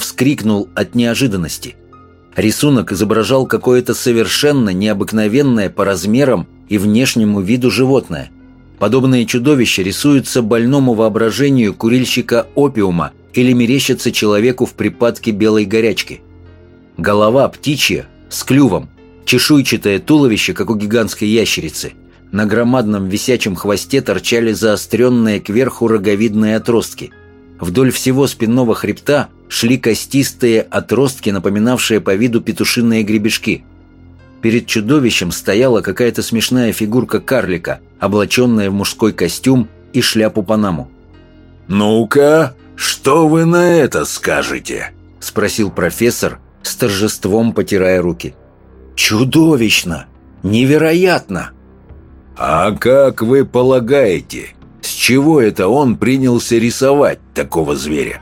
вскрикнул от неожиданности. Рисунок изображал какое-то совершенно необыкновенное по размерам и внешнему виду животное. Подобные чудовища рисуются больному воображению курильщика опиума или мерещатся человеку в припадке белой горячки. Голова птичья с клювом, чешуйчатое туловище, как у гигантской ящерицы. На громадном висячем хвосте торчали заостренные кверху роговидные отростки. Вдоль всего спинного хребта шли костистые отростки, напоминавшие по виду петушиные гребешки. Перед чудовищем стояла какая-то смешная фигурка карлика, облаченная в мужской костюм и шляпу Панаму. «Ну-ка, что вы на это скажете?» – спросил профессор, с торжеством потирая руки. «Чудовищно! Невероятно!» «А как вы полагаете, чего это он принялся рисовать такого зверя?»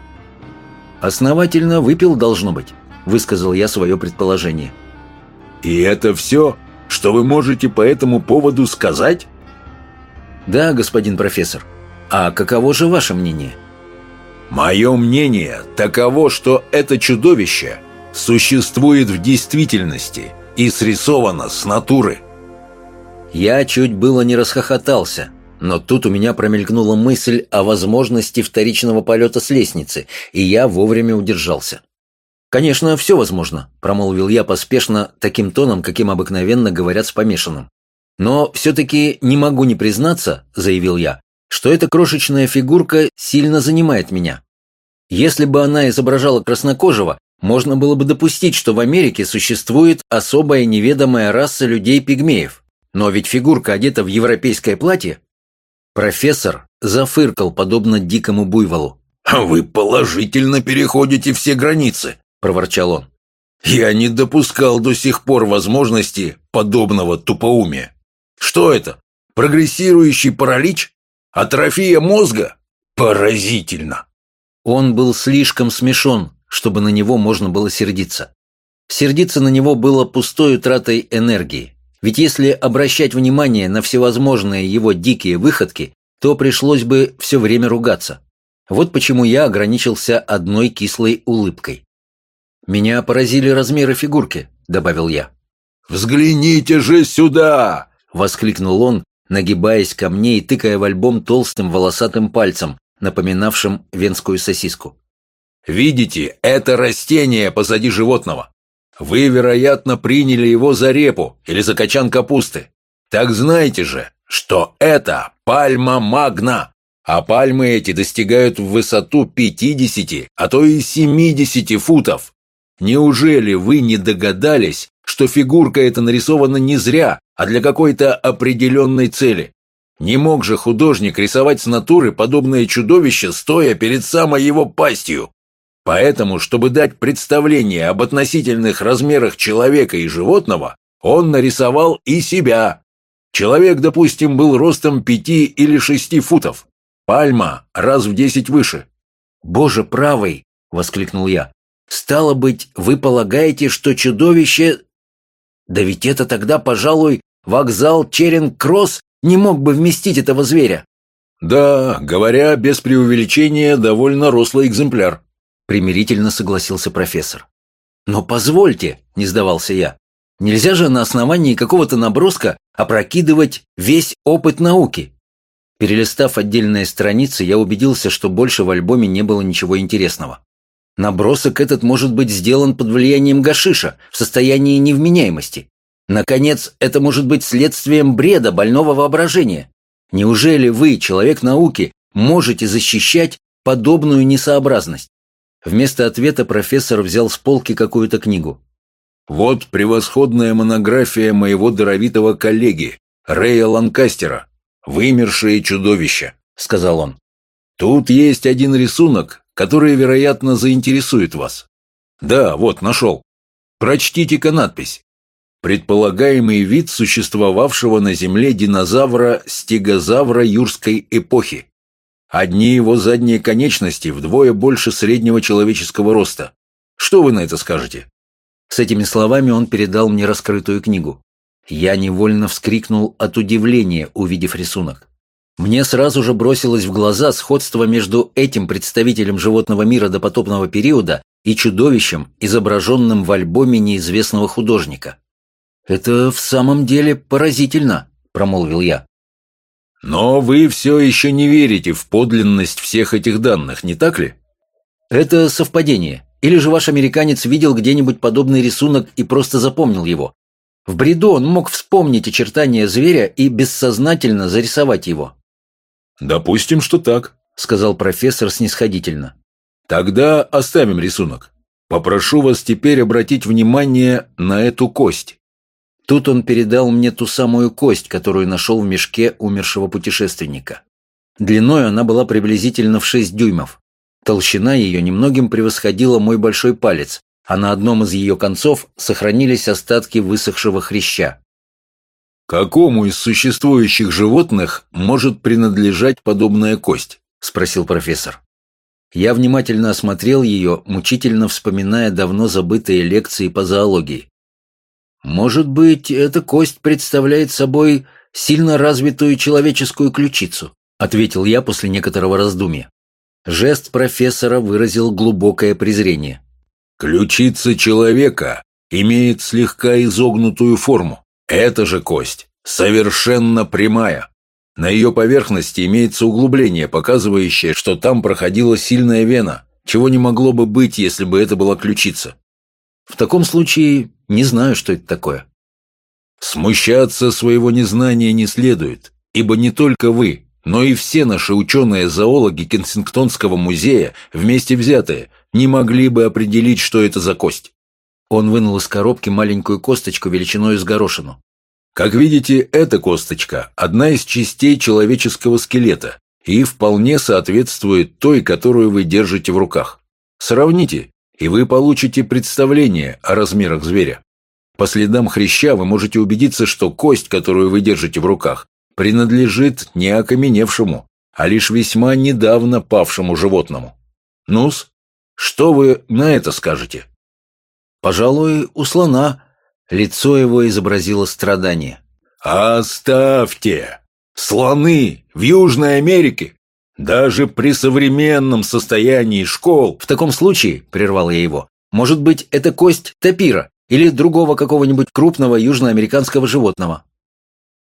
«Основательно выпил, должно быть», — высказал я свое предположение. «И это все, что вы можете по этому поводу сказать?» «Да, господин профессор. А каково же ваше мнение?» «Мое мнение таково, что это чудовище существует в действительности и срисовано с натуры». Я чуть было не расхохотался, но тут у меня промелькнула мысль о возможности вторичного полета с лестницы, и я вовремя удержался. «Конечно, все возможно», — промолвил я поспешно, таким тоном, каким обыкновенно говорят с помешанным. «Но все-таки не могу не признаться», — заявил я, «что эта крошечная фигурка сильно занимает меня. Если бы она изображала краснокожего, можно было бы допустить, что в Америке существует особая неведомая раса людей-пигмеев. Но ведь фигурка одета в европейское платье, Профессор зафыркал, подобно дикому буйволу. «Вы положительно переходите все границы», — проворчал он. «Я не допускал до сих пор возможности подобного тупоумия. Что это? Прогрессирующий паралич? Атрофия мозга? Поразительно!» Он был слишком смешон, чтобы на него можно было сердиться. Сердиться на него было пустой тратой энергии. Ведь если обращать внимание на всевозможные его дикие выходки, то пришлось бы все время ругаться. Вот почему я ограничился одной кислой улыбкой. «Меня поразили размеры фигурки», — добавил я. «Взгляните же сюда!» — воскликнул он, нагибаясь ко мне и тыкая в альбом толстым волосатым пальцем, напоминавшим венскую сосиску. «Видите, это растение позади животного. Вы, вероятно, приняли его за репу или за качан капусты. Так знаете же, что это пальма магна, а пальмы эти достигают в высоту 50, а то и 70 футов. Неужели вы не догадались, что фигурка эта нарисована не зря, а для какой-то определенной цели? Не мог же художник рисовать с натуры подобное чудовище, стоя перед самой его пастью? Поэтому, чтобы дать представление об относительных размерах человека и животного, он нарисовал и себя. Человек, допустим, был ростом пяти или шести футов. Пальма раз в десять выше. «Боже правый!» — воскликнул я. «Стало быть, вы полагаете, что чудовище...» «Да ведь это тогда, пожалуй, вокзал Черинг-Кросс не мог бы вместить этого зверя». «Да, говоря без преувеличения, довольно рослый экземпляр», примирительно согласился профессор. «Но позвольте», — не сдавался я, «нельзя же на основании какого-то наброска опрокидывать весь опыт науки». Перелистав отдельные страницы, я убедился, что больше в альбоме не было ничего интересного. Набросок этот может быть сделан под влиянием гашиша, в состоянии невменяемости. Наконец, это может быть следствием бреда больного воображения. Неужели вы, человек науки, можете защищать подобную несообразность? Вместо ответа профессор взял с полки какую-то книгу. «Вот превосходная монография моего даровитого коллеги, Рэя Ланкастера. «Вымершие чудовища», — сказал он. «Тут есть один рисунок, который, вероятно, заинтересует вас. Да, вот, нашел. Прочтите-ка надпись. Предполагаемый вид существовавшего на Земле динозавра-стегозавра юрской эпохи. Одни его задние конечности вдвое больше среднего человеческого роста. Что вы на это скажете?» С этими словами он передал мне раскрытую книгу. Я невольно вскрикнул от удивления, увидев рисунок. Мне сразу же бросилось в глаза сходство между этим представителем животного мира до потопного периода и чудовищем, изображенным в альбоме неизвестного художника. «Это в самом деле поразительно», — промолвил я. «Но вы все еще не верите в подлинность всех этих данных, не так ли?» «Это совпадение. Или же ваш американец видел где-нибудь подобный рисунок и просто запомнил его. В бреду он мог вспомнить очертания зверя и бессознательно зарисовать его. «Допустим, что так», — сказал профессор снисходительно. «Тогда оставим рисунок. Попрошу вас теперь обратить внимание на эту кость». Тут он передал мне ту самую кость, которую нашел в мешке умершего путешественника. Длиной она была приблизительно в 6 дюймов. Толщина ее немногим превосходила мой большой палец, а на одном из ее концов сохранились остатки высохшего хряща. «Какому из существующих животных может принадлежать подобная кость?» – спросил профессор. Я внимательно осмотрел ее, мучительно вспоминая давно забытые лекции по зоологии. «Может быть, эта кость представляет собой сильно развитую человеческую ключицу», – ответил я после некоторого раздумья. Жест профессора выразил глубокое презрение. Ключица человека имеет слегка изогнутую форму. Эта же кость совершенно прямая. На ее поверхности имеется углубление, показывающее, что там проходила сильная вена, чего не могло бы быть, если бы это была ключица. В таком случае не знаю, что это такое. Смущаться своего незнания не следует, ибо не только вы, но и все наши ученые-зоологи Кенсингтонского музея, вместе взятые, не могли бы определить, что это за кость. Он вынул из коробки маленькую косточку величиной с горошину. Как видите, эта косточка – одна из частей человеческого скелета и вполне соответствует той, которую вы держите в руках. Сравните, и вы получите представление о размерах зверя. По следам хряща вы можете убедиться, что кость, которую вы держите в руках, принадлежит не окаменевшему, а лишь весьма недавно павшему животному. Нус, что вы на это скажете? Пожалуй, у слона. Лицо его изобразило страдание. Оставьте! Слоны в Южной Америке! Даже при современном состоянии школ... В таком случае, прервал я его, может быть, это кость тапира или другого какого-нибудь крупного южноамериканского животного.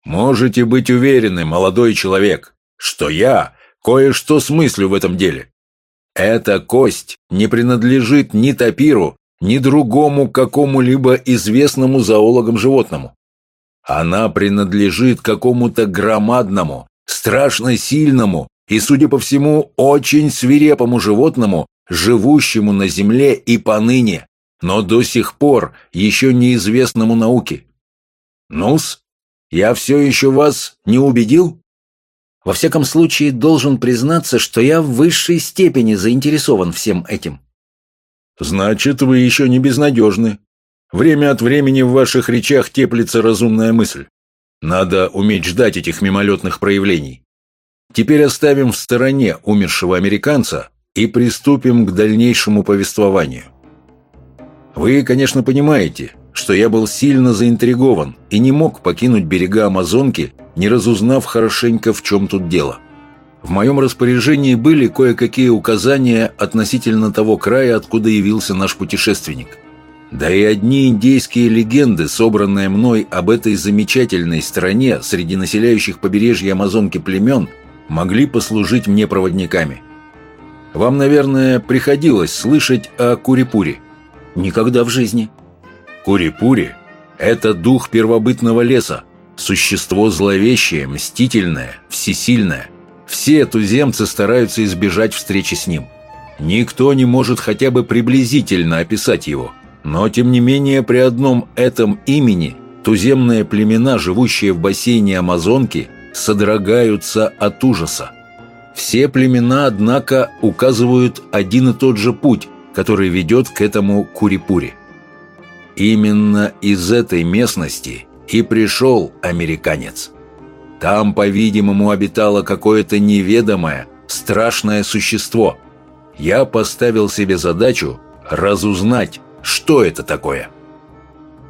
Можете быть уверены, молодой человек, что я кое-что смыслю в этом деле. Эта кость не принадлежит ни тапиру, ни другому какому-либо известному зоологам животному. Она принадлежит какому-то громадному, страшно сильному и, судя по всему, очень свирепому животному, живущему на Земле и поныне, но до сих пор еще неизвестному науке. Нус, я все еще вас не убедил? Во всяком случае, должен признаться, что я в высшей степени заинтересован всем этим. Значит, вы еще не безнадежны. Время от времени в ваших речах теплится разумная мысль. Надо уметь ждать этих мимолетных проявлений. Теперь оставим в стороне умершего американца и приступим к дальнейшему повествованию. Вы, конечно, понимаете, что я был сильно заинтригован и не мог покинуть берега Амазонки, не разузнав хорошенько, в чем тут дело. В моем распоряжении были кое-какие указания относительно того края, откуда явился наш путешественник. Да и одни индейские легенды, собранные мной об этой замечательной стране среди населяющих побережье Амазонки племен, могли послужить мне проводниками. Вам, наверное, приходилось слышать о Курипуре. Никогда в жизни. Кури-пури – это дух первобытного леса, существо зловещее, мстительное, всесильное. Все туземцы стараются избежать встречи с ним. Никто не может хотя бы приблизительно описать его. Но, тем не менее, при одном этом имени туземные племена, живущие в бассейне Амазонки, содрогаются от ужаса. Все племена, однако, указывают один и тот же путь, который ведет к этому Курипури. Именно из этой местности и пришел американец. Там, по-видимому, обитало какое-то неведомое, страшное существо. Я поставил себе задачу разузнать, что это такое.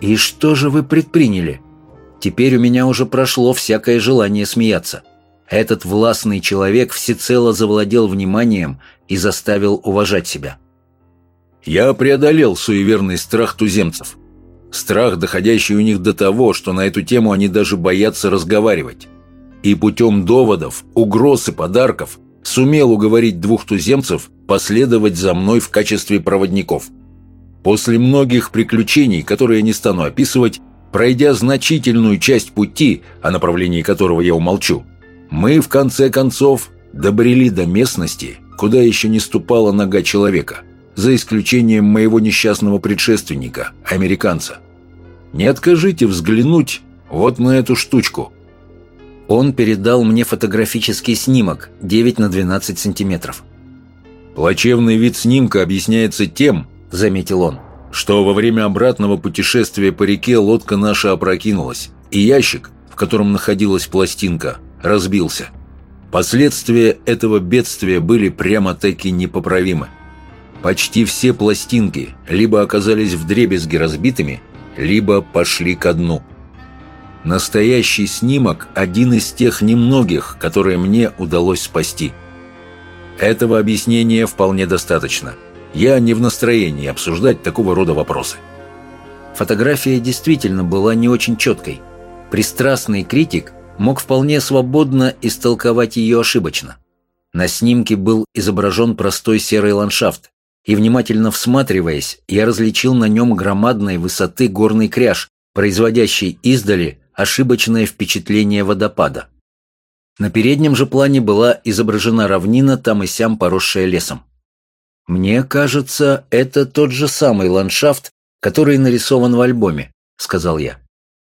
«И что же вы предприняли? Теперь у меня уже прошло всякое желание смеяться. Этот властный человек всецело завладел вниманием и заставил уважать себя». Я преодолел суеверный страх туземцев. Страх, доходящий у них до того, что на эту тему они даже боятся разговаривать. И путем доводов, угроз и подарков сумел уговорить двух туземцев последовать за мной в качестве проводников. После многих приключений, которые я не стану описывать, пройдя значительную часть пути, о направлении которого я умолчу, мы, в конце концов, добрели до местности, куда еще не ступала нога человека, за исключением моего несчастного предшественника, американца. Не откажите взглянуть вот на эту штучку. Он передал мне фотографический снимок 9 на 12 сантиметров. Плачевный вид снимка объясняется тем, заметил он, что во время обратного путешествия по реке лодка наша опрокинулась, и ящик, в котором находилась пластинка, разбился. Последствия этого бедствия были прямо-таки непоправимы. Почти все пластинки либо оказались вдребезги разбитыми, либо пошли ко дну. Настоящий снимок – один из тех немногих, которые мне удалось спасти. Этого объяснения вполне достаточно. Я не в настроении обсуждать такого рода вопросы. Фотография действительно была не очень четкой. Пристрастный критик мог вполне свободно истолковать ее ошибочно. На снимке был изображен простой серый ландшафт, и, внимательно всматриваясь, я различил на нем громадной высоты горный кряж, производящий издали ошибочное впечатление водопада. На переднем же плане была изображена равнина, там и сям поросшая лесом. «Мне кажется, это тот же самый ландшафт, который нарисован в альбоме», — сказал я.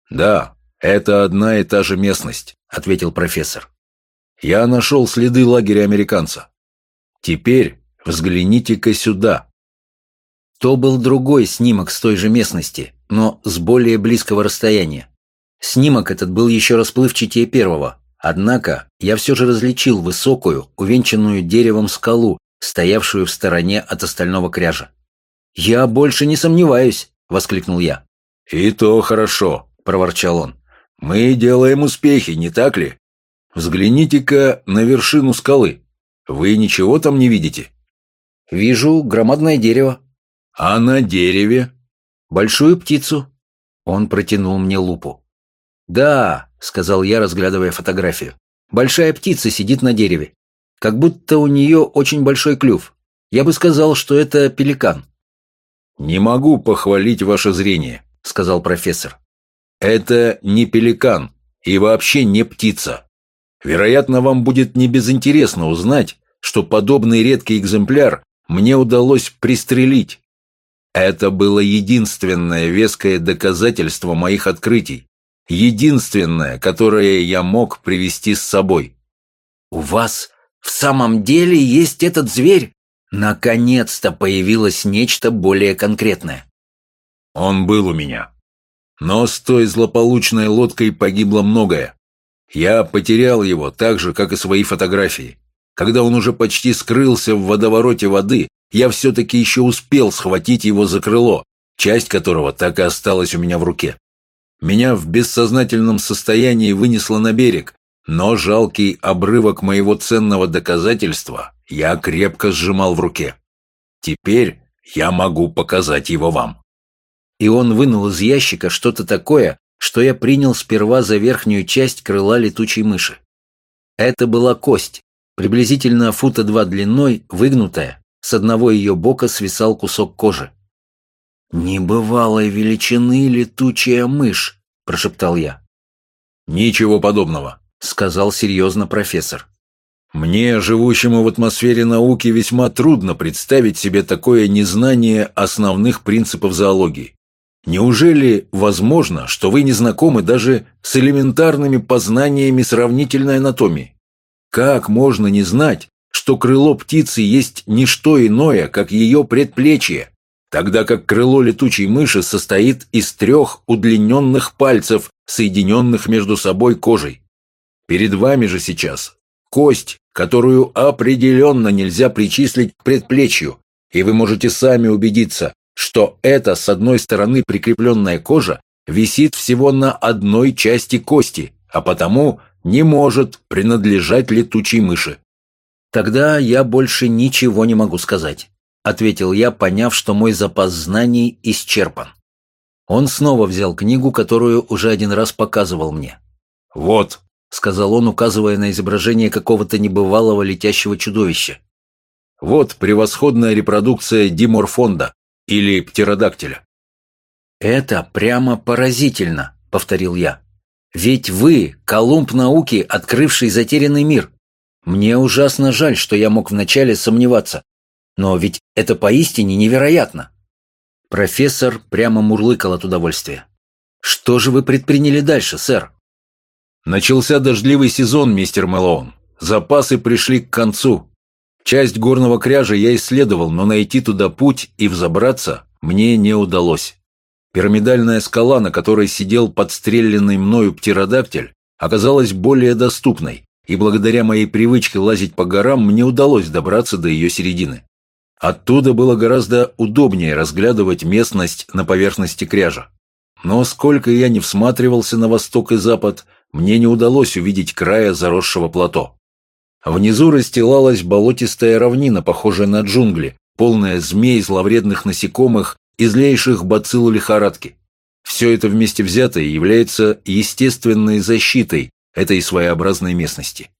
«Да, это одна и та же местность», — ответил профессор. «Я нашел следы лагеря американца. Теперь взгляните-ка сюда». То был другой снимок с той же местности, но с более близкого расстояния. Снимок этот был еще расплывчатее первого, однако я все же различил высокую, увенчанную деревом скалу, стоявшую в стороне от остального кряжа. «Я больше не сомневаюсь!» — воскликнул я. «И то хорошо!» — проворчал он. «Мы делаем успехи, не так ли? Взгляните-ка на вершину скалы. Вы ничего там не видите?» «Вижу громадное дерево». «А на дереве?» «Большую птицу». Он протянул мне лупу. «Да», — сказал я, разглядывая фотографию. «Большая птица сидит на дереве. Как будто у нее очень большой клюв. Я бы сказал, что это пеликан». «Не могу похвалить ваше зрение», — сказал профессор. Это не пеликан и вообще не птица. Вероятно, вам будет не безинтересно узнать, что подобный редкий экземпляр мне удалось пристрелить. Это было единственное веское доказательство моих открытий, единственное, которое я мог привести с собой. «У вас в самом деле есть этот зверь?» Наконец-то появилось нечто более конкретное. Он был у меня. Но с той злополучной лодкой погибло многое. Я потерял его так же, как и свои фотографии. Когда он уже почти скрылся в водовороте воды, я все-таки еще успел схватить его за крыло, часть которого так и осталась у меня в руке. Меня в бессознательном состоянии вынесло на берег, но жалкий обрывок моего ценного доказательства я крепко сжимал в руке. Теперь я могу показать его вам и он вынул из ящика что-то такое, что я принял сперва за верхнюю часть крыла летучей мыши. Это была кость, приблизительно фута два длиной, выгнутая, с одного ее бока свисал кусок кожи. «Небывалой величины летучая мышь», – прошептал я. «Ничего подобного», – сказал серьезно профессор. «Мне, живущему в атмосфере науки, весьма трудно представить себе такое незнание основных принципов зоологии. Неужели возможно, что вы не знакомы даже с элементарными познаниями сравнительной анатомии? Как можно не знать, что крыло птицы есть не что иное, как ее предплечье, тогда как крыло летучей мыши состоит из трех удлиненных пальцев, соединенных между собой кожей? Перед вами же сейчас кость, которую определенно нельзя причислить к предплечью, и вы можете сами убедиться, что эта, с одной стороны прикрепленная кожа, висит всего на одной части кости, а потому не может принадлежать летучей мыши. Тогда я больше ничего не могу сказать. ответил я, поняв, что мой запас знаний исчерпан. Он снова взял книгу, которую уже один раз показывал мне. «Вот», — сказал он, указывая на изображение какого-то небывалого летящего чудовища. «Вот превосходная репродукция диморфонда или птеродактиля». «Это прямо поразительно», — повторил я. «Ведь вы — Колумб науки, открывший затерянный мир. Мне ужасно жаль, что я мог вначале сомневаться. Но ведь это поистине невероятно». Профессор прямо мурлыкал от удовольствия. «Что же вы предприняли дальше, сэр?» Начался дождливый сезон, мистер Мэлоун. Запасы пришли к концу. Часть горного кряжа я исследовал, но найти туда путь и взобраться мне не удалось. Пирамидальная скала, на которой сидел подстреленный мною птеродактиль, оказалась более доступной, и благодаря моей привычке лазить по горам мне удалось добраться до ее середины. Оттуда было гораздо удобнее разглядывать местность на поверхности кряжа. Но сколько я не всматривался на восток и запад, мне не удалось увидеть края заросшего плато. Внизу расстилалась болотистая равнина, похожая на джунгли, полная змей, зловредных насекомых и злейших бацилл лихорадки. Все это вместе взятое является естественной защитой этой своеобразной местности.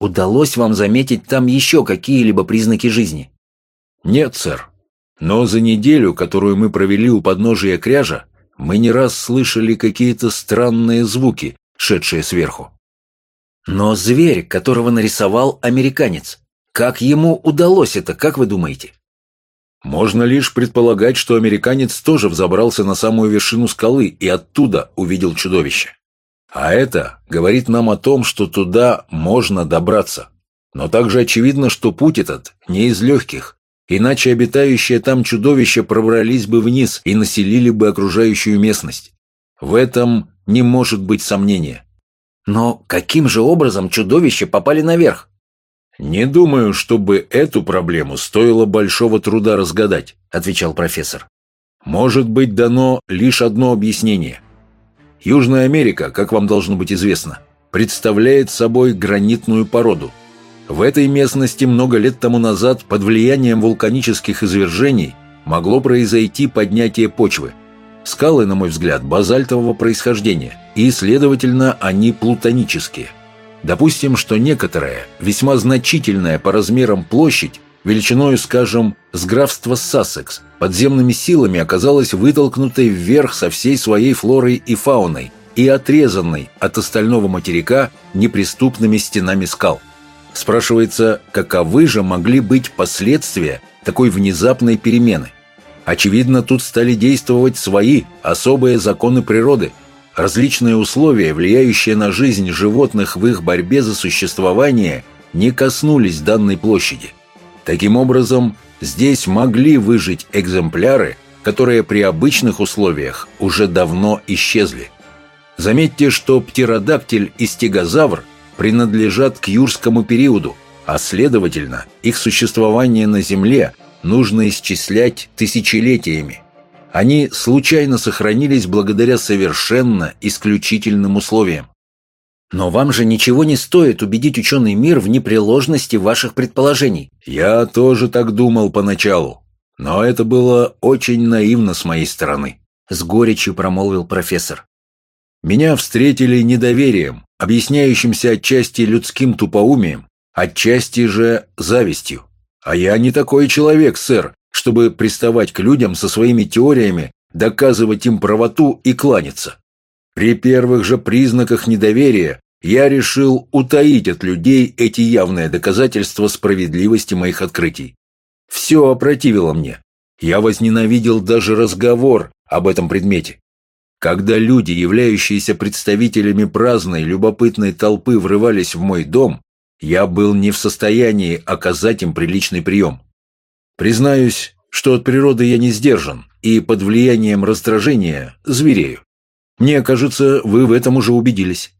Удалось вам заметить там еще какие-либо признаки жизни? Нет, сэр. Но за неделю, которую мы провели у подножия кряжа, мы не раз слышали какие-то странные звуки, шедшие сверху. Но зверь, которого нарисовал американец, как ему удалось это, как вы думаете? Можно лишь предполагать, что американец тоже взобрался на самую вершину скалы и оттуда увидел чудовище. А это говорит нам о том, что туда можно добраться. Но также очевидно, что путь этот не из легких, иначе обитающие там чудовища пробрались бы вниз и населили бы окружающую местность. В этом не может быть сомнения. Но каким же образом чудовища попали наверх? «Не думаю, чтобы эту проблему стоило большого труда разгадать», — отвечал профессор. «Может быть дано лишь одно объяснение. Южная Америка, как вам должно быть известно, представляет собой гранитную породу. В этой местности много лет тому назад под влиянием вулканических извержений могло произойти поднятие почвы — Скалы, на мой взгляд, базальтового происхождения, и, следовательно, они плутонические. Допустим, что некоторая, весьма значительная по размерам площадь, величиной, скажем, с графства Сассекс, подземными силами оказалась вытолкнутой вверх со всей своей флорой и фауной и отрезанной от остального материка неприступными стенами скал. Спрашивается, каковы же могли быть последствия такой внезапной перемены? Очевидно, тут стали действовать свои особые законы природы, различные условия, влияющие на жизнь животных в их борьбе за существование, не коснулись данной площади. Таким образом, здесь могли выжить экземпляры, которые при обычных условиях уже давно исчезли. Заметьте, что птеродактиль и стегозавр принадлежат к юрскому периоду, а следовательно, их существование на Земле – нужно исчислять тысячелетиями. Они случайно сохранились благодаря совершенно исключительным условиям. Но вам же ничего не стоит убедить ученый мир в непреложности ваших предположений. Я тоже так думал поначалу. Но это было очень наивно с моей стороны. С горечью промолвил профессор. Меня встретили недоверием, объясняющимся отчасти людским тупоумием, отчасти же завистью. А я не такой человек, сэр, чтобы приставать к людям со своими теориями, доказывать им правоту и кланяться. При первых же признаках недоверия я решил утаить от людей эти явные доказательства справедливости моих открытий. Все опротивило мне. Я возненавидел даже разговор об этом предмете. Когда люди, являющиеся представителями праздной, любопытной толпы, врывались в мой дом, я был не в состоянии оказать им приличный прием. Признаюсь, что от природы я не сдержан и под влиянием раздражения зверею. Мне кажется, вы в этом уже убедились.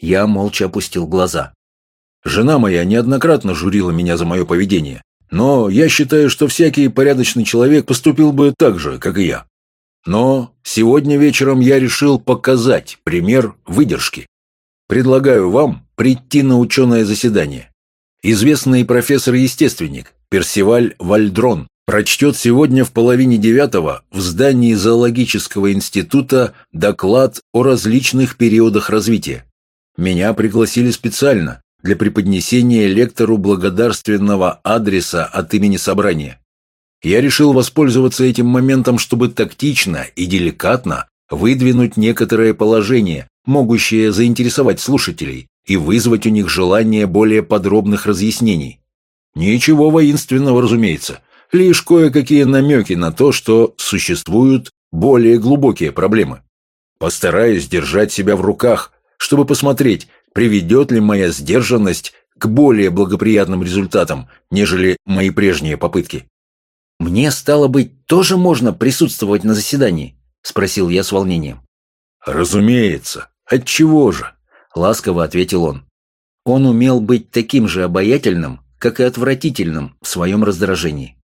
Я молча опустил глаза. Жена моя неоднократно журила меня за мое поведение, но я считаю, что всякий порядочный человек поступил бы так же, как и я. Но сегодня вечером я решил показать пример выдержки. Предлагаю вам прийти на ученое заседание. Известный профессор-естественник Персиваль Вальдрон прочтет сегодня в половине девятого в здании зоологического института доклад о различных периодах развития. Меня пригласили специально для преподнесения лектору благодарственного адреса от имени собрания. Я решил воспользоваться этим моментом, чтобы тактично и деликатно выдвинуть некоторое положение, могущее заинтересовать слушателей и вызвать у них желание более подробных разъяснений. Ничего воинственного, разумеется, лишь кое-какие намеки на то, что существуют более глубокие проблемы. Постараюсь держать себя в руках, чтобы посмотреть, приведет ли моя сдержанность к более благоприятным результатам, нежели мои прежние попытки. «Мне, стало быть, тоже можно присутствовать на заседании?» — спросил я с волнением. «Разумеется. Отчего же?» — ласково ответил он. Он умел быть таким же обаятельным, как и отвратительным в своем раздражении.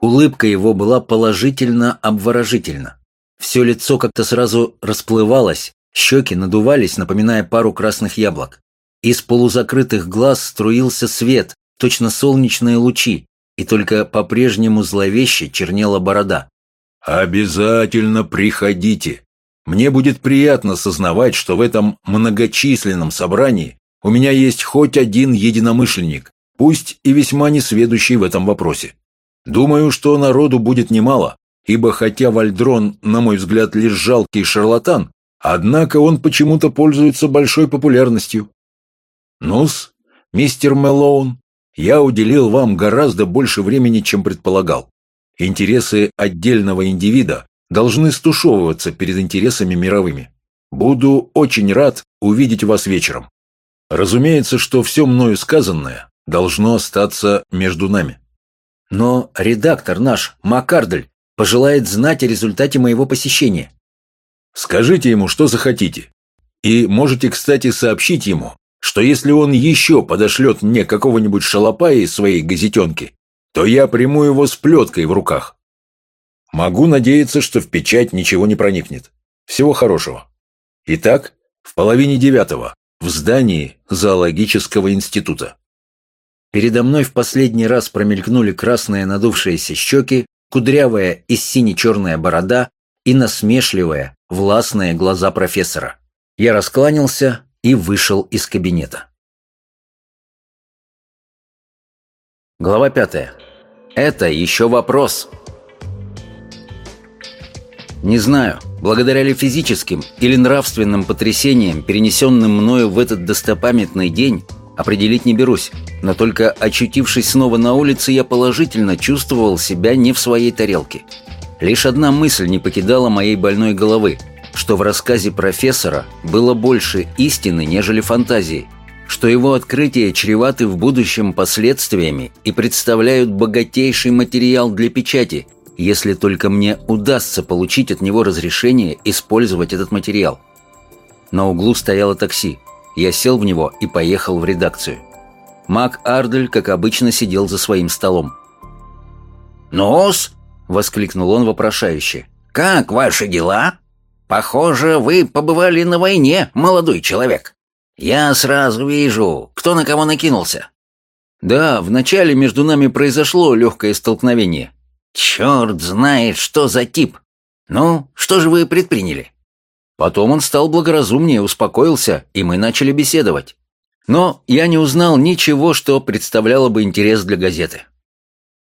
Улыбка его была положительно обворожительна. Все лицо как-то сразу расплывалось, щеки надувались, напоминая пару красных яблок. Из полузакрытых глаз струился свет, точно солнечные лучи, и только по-прежнему зловеще чернела борода. «Обязательно приходите. Мне будет приятно сознавать, что в этом многочисленном собрании у меня есть хоть один единомышленник, пусть и весьма несведущий в этом вопросе. Думаю, что народу будет немало, ибо хотя Вальдрон, на мой взгляд, лишь жалкий шарлатан, однако он почему-то пользуется большой популярностью. Нус, мистер Мэлоун, я уделил вам гораздо больше времени, чем предполагал. Интересы отдельного индивида должны стушевываться перед интересами мировыми. Буду очень рад увидеть вас вечером. Разумеется, что все мною сказанное должно остаться между нами. Но редактор наш, Маккардель, пожелает знать о результате моего посещения. Скажите ему, что захотите. И можете, кстати, сообщить ему, что если он еще подошлет мне какого-нибудь шалопая из своей газетенки, то я приму его с плеткой в руках. Могу надеяться, что в печать ничего не проникнет. Всего хорошего. Итак, в половине девятого, в здании зоологического института. Передо мной в последний раз промелькнули красные надувшиеся щеки, кудрявая и сине-черная борода и насмешливая, властные глаза профессора. Я раскланялся, и вышел из кабинета. Глава пятая. Это еще вопрос. Не знаю, благодаря ли физическим или нравственным потрясениям, перенесенным мною в этот достопамятный день, определить не берусь, но только очутившись снова на улице, я положительно чувствовал себя не в своей тарелке. Лишь одна мысль не покидала моей больной головы – что в рассказе профессора было больше истины, нежели фантазии, что его открытия чреваты в будущем последствиями и представляют богатейший материал для печати, если только мне удастся получить от него разрешение использовать этот материал. На углу стояло такси. Я сел в него и поехал в редакцию. Мак Ардель, как обычно, сидел за своим столом. «Ну-с!» — воскликнул он вопрошающе. «Как ваши дела?» Похоже, вы побывали на войне, молодой человек. Я сразу вижу, кто на кого накинулся. Да, вначале между нами произошло легкое столкновение. Черт знает, что за тип. Ну, что же вы предприняли? Потом он стал благоразумнее, успокоился, и мы начали беседовать. Но я не узнал ничего, что представляло бы интерес для газеты.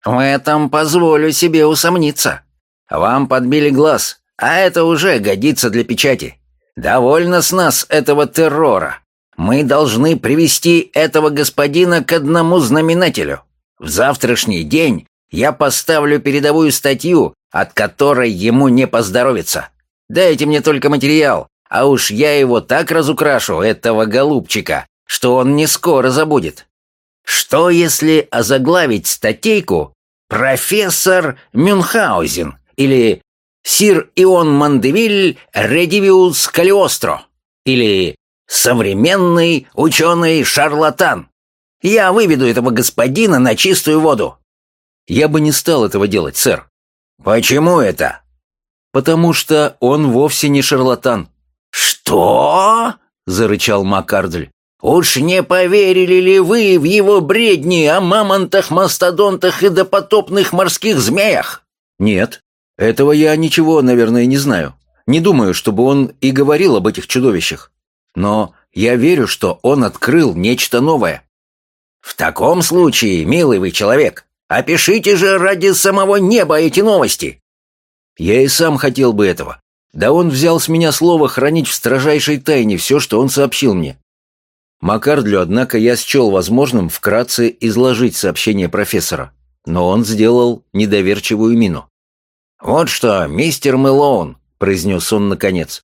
В этом позволю себе усомниться. Вам подбили глаз, а это уже годится для печати. Довольно с нас этого террора. Мы должны привести этого господина к одному знаменателю. В завтрашний день я поставлю передовую статью, от которой ему не поздоровится. Дайте мне только материал, а уж я его так разукрашу, этого голубчика, что он не скоро забудет. Что если озаглавить статейку «Профессор Мюнхгаузен» или Сир Ион Мандевиль Редивиус Калиостро или современный ученый-шарлатан. Я выведу этого господина на чистую воду. Я бы не стал этого делать, сэр. Почему это? Потому что он вовсе не шарлатан. Что? Зарычал Маккардель. Уж не поверили ли вы в его бредни о мамонтах, мастодонтах и допотопных морских змеях? Нет, этого я ничего, наверное, не знаю. Не думаю, чтобы он и говорил об этих чудовищах. Но я верю, что он открыл нечто новое. В таком случае, милый вы человек, опишите же ради самого неба эти новости. Я и сам хотел бы этого. Да он взял с меня слово хранить в строжайшей тайне все, что он сообщил мне. Макардлю, однако, я счел возможным вкратце изложить сообщение профессора, но он сделал недоверчивую мину. «Вот что, мистер Мэлоун», — произнес он наконец,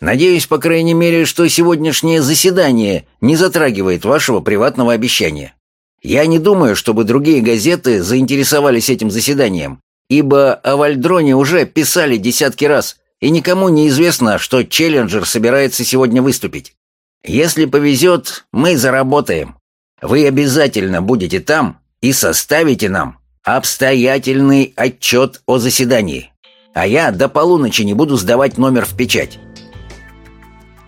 «надеюсь, по крайней мере, что сегодняшнее заседание не затрагивает вашего приватного обещания. Я не думаю, чтобы другие газеты заинтересовались этим заседанием, ибо о Вальдроне уже писали десятки раз, и никому не известно, что Челленджер собирается сегодня выступить. Если повезет, мы заработаем. Вы обязательно будете там и составите нам обстоятельный отчет о заседании. А я до полуночи не буду сдавать номер в печать.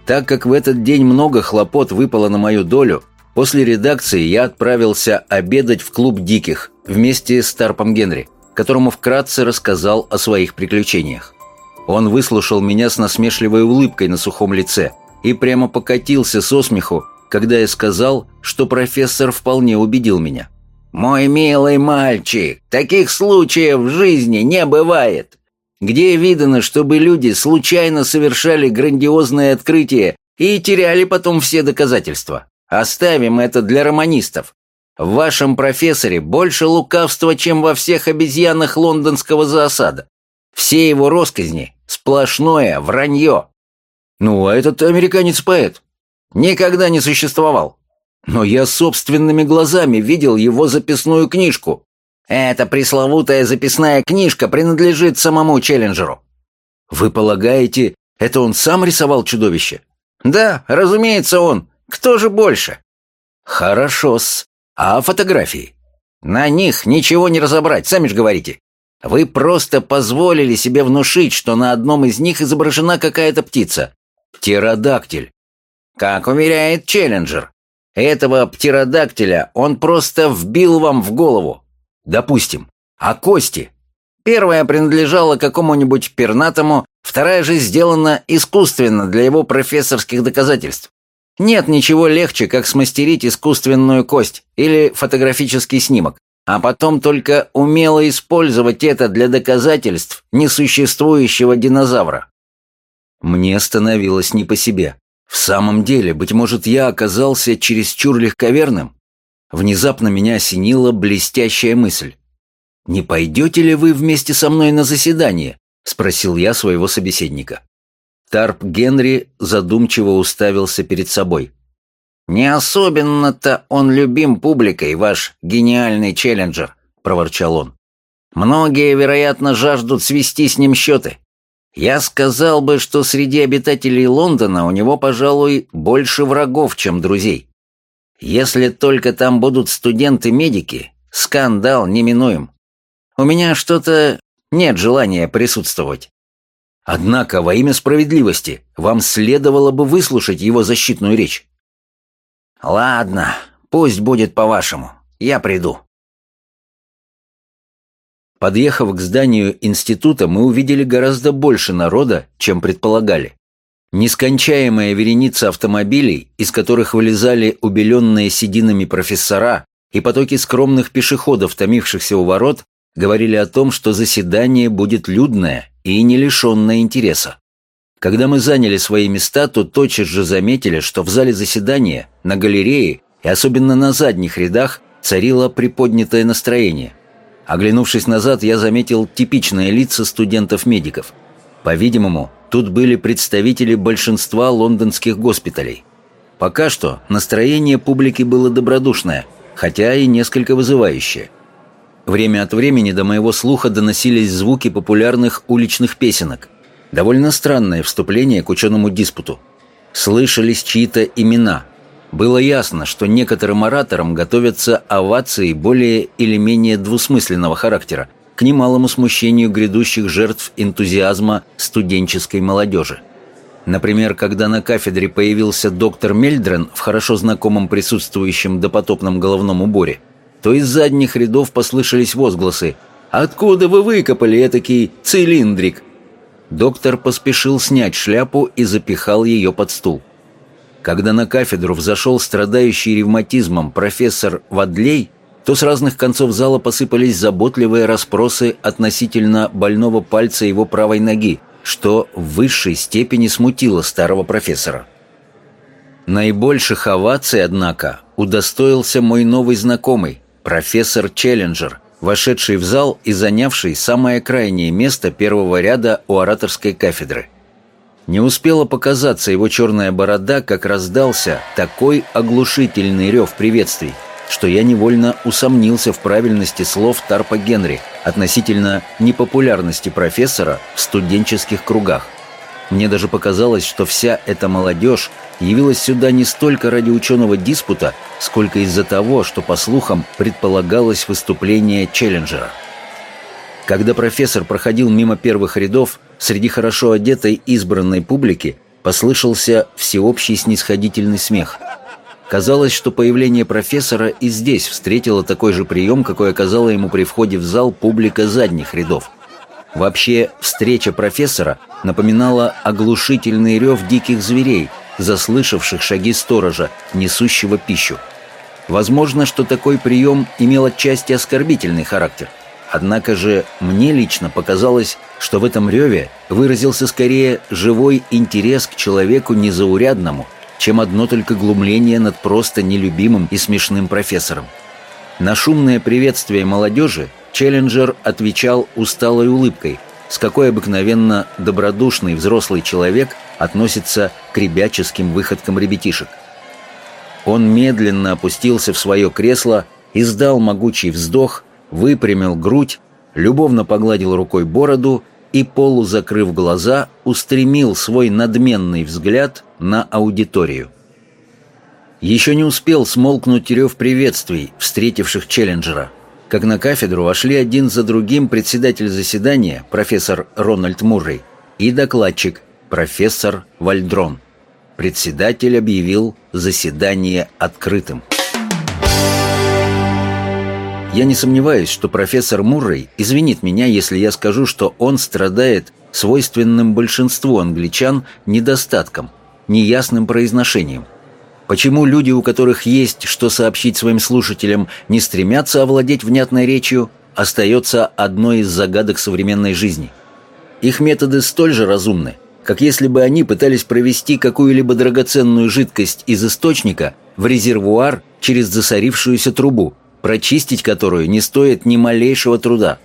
Так как в этот день много хлопот выпало на мою долю, после редакции я отправился обедать в клуб диких вместе с Тарпом Генри, которому вкратце рассказал о своих приключениях. Он выслушал меня с насмешливой улыбкой на сухом лице – и прямо покатился со смеху, когда я сказал, что профессор вполне убедил меня. «Мой милый мальчик, таких случаев в жизни не бывает. Где видано, чтобы люди случайно совершали грандиозное открытие и теряли потом все доказательства? Оставим это для романистов. В вашем профессоре больше лукавства, чем во всех обезьянах лондонского заосада. Все его росказни – сплошное вранье. Ну, а этот американец-поэт? Никогда не существовал. Но я собственными глазами видел его записную книжку. Эта пресловутая записная книжка принадлежит самому Челленджеру. Вы полагаете, это он сам рисовал чудовище? Да, разумеется, он. Кто же больше? Хорошо-с. А фотографии? На них ничего не разобрать, сами же говорите. Вы просто позволили себе внушить, что на одном из них изображена какая-то птица. Птеродактиль. Как уверяет Челленджер. Этого птеродактиля он просто вбил вам в голову. Допустим. А кости? Первая принадлежала какому-нибудь пернатому, вторая же сделана искусственно для его профессорских доказательств. Нет ничего легче, как смастерить искусственную кость или фотографический снимок, а потом только умело использовать это для доказательств несуществующего динозавра. Мне становилось не по себе. В самом деле, быть может, я оказался чересчур легковерным? Внезапно меня осенила блестящая мысль. «Не пойдете ли вы вместе со мной на заседание?» — спросил я своего собеседника. Тарп Генри задумчиво уставился перед собой. «Не особенно-то он любим публикой, ваш гениальный челленджер», — проворчал он. «Многие, вероятно, жаждут свести с ним счеты. Я сказал бы, что среди обитателей Лондона у него, пожалуй, больше врагов, чем друзей. Если только там будут студенты-медики, скандал неминуем. У меня что-то нет желания присутствовать. Однако, во имя справедливости, вам следовало бы выслушать его защитную речь. Ладно, пусть будет по-вашему. Я приду. Подъехав к зданию института, мы увидели гораздо больше народа, чем предполагали. Нескончаемая вереница автомобилей, из которых вылезали убеленные сединами профессора, и потоки скромных пешеходов, томившихся у ворот, говорили о том, что заседание будет людное и не лишенное интереса. Когда мы заняли свои места, то тотчас же заметили, что в зале заседания, на галерее и особенно на задних рядах царило приподнятое настроение – Оглянувшись назад, я заметил типичные лица студентов-медиков. По-видимому, тут были представители большинства лондонских госпиталей. Пока что настроение публики было добродушное, хотя и несколько вызывающее. Время от времени до моего слуха доносились звуки популярных уличных песенок. Довольно странное вступление к ученому диспуту. Слышались чьи-то имена – было ясно, что некоторым ораторам готовятся овации более или менее двусмысленного характера, к немалому смущению грядущих жертв энтузиазма студенческой молодежи. Например, когда на кафедре появился доктор Мельдрен в хорошо знакомом присутствующем допотопном головном уборе, то из задних рядов послышались возгласы «Откуда вы выкопали этакий цилиндрик?» Доктор поспешил снять шляпу и запихал ее под стул. Когда на кафедру взошел страдающий ревматизмом профессор Вадлей, то с разных концов зала посыпались заботливые расспросы относительно больного пальца его правой ноги, что в высшей степени смутило старого профессора. Наибольших оваций, однако, удостоился мой новый знакомый, профессор Челленджер, вошедший в зал и занявший самое крайнее место первого ряда у ораторской кафедры. Не успела показаться его черная борода, как раздался такой оглушительный рев приветствий – что я невольно усомнился в правильности слов Тарпа Генри относительно непопулярности профессора в студенческих кругах. Мне даже показалось, что вся эта молодежь явилась сюда не столько ради ученого диспута, сколько из-за того, что, по слухам, предполагалось выступление челленджера. Когда профессор проходил мимо первых рядов, среди хорошо одетой избранной публики послышался всеобщий снисходительный смех – Казалось, что появление профессора и здесь встретило такой же прием, какой оказала ему при входе в зал публика задних рядов. Вообще, встреча профессора напоминала оглушительный рев диких зверей, заслышавших шаги сторожа, несущего пищу. Возможно, что такой прием имел отчасти оскорбительный характер. Однако же мне лично показалось, что в этом реве выразился скорее живой интерес к человеку незаурядному – чем одно только глумление над просто нелюбимым и смешным профессором. На шумное приветствие молодежи Челленджер отвечал усталой улыбкой, с какой обыкновенно добродушный взрослый человек относится к ребяческим выходкам ребятишек. Он медленно опустился в свое кресло, издал могучий вздох, выпрямил грудь, любовно погладил рукой бороду и, полузакрыв глаза, устремил свой надменный взгляд на аудиторию. Еще не успел смолкнуть рев приветствий, встретивших Челленджера, как на кафедру вошли один за другим председатель заседания, профессор Рональд Муррей, и докладчик, профессор Вальдрон. Председатель объявил заседание открытым. Я не сомневаюсь, что профессор Муррей извинит меня, если я скажу, что он страдает свойственным большинству англичан недостатком, неясным произношением. Почему люди, у которых есть что сообщить своим слушателям, не стремятся овладеть внятной речью, остается одной из загадок современной жизни. Их методы столь же разумны, как если бы они пытались провести какую-либо драгоценную жидкость из источника в резервуар через засорившуюся трубу – прочистить которую не стоит ни малейшего труда.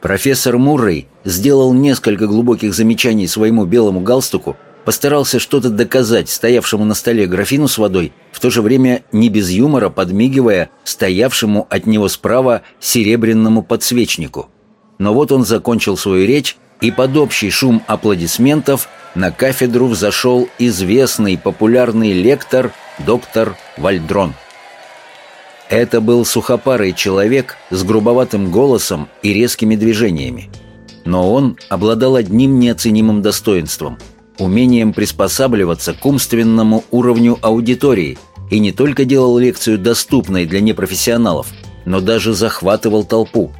Профессор Муррей сделал несколько глубоких замечаний своему белому галстуку, постарался что-то доказать стоявшему на столе графину с водой, в то же время не без юмора подмигивая стоявшему от него справа серебряному подсвечнику. Но вот он закончил свою речь, и под общий шум аплодисментов на кафедру взошел известный популярный лектор доктор Вальдрон. Это был сухопарый человек с грубоватым голосом и резкими движениями. Но он обладал одним неоценимым достоинством – умением приспосабливаться к умственному уровню аудитории и не только делал лекцию доступной для непрофессионалов, но даже захватывал толпу.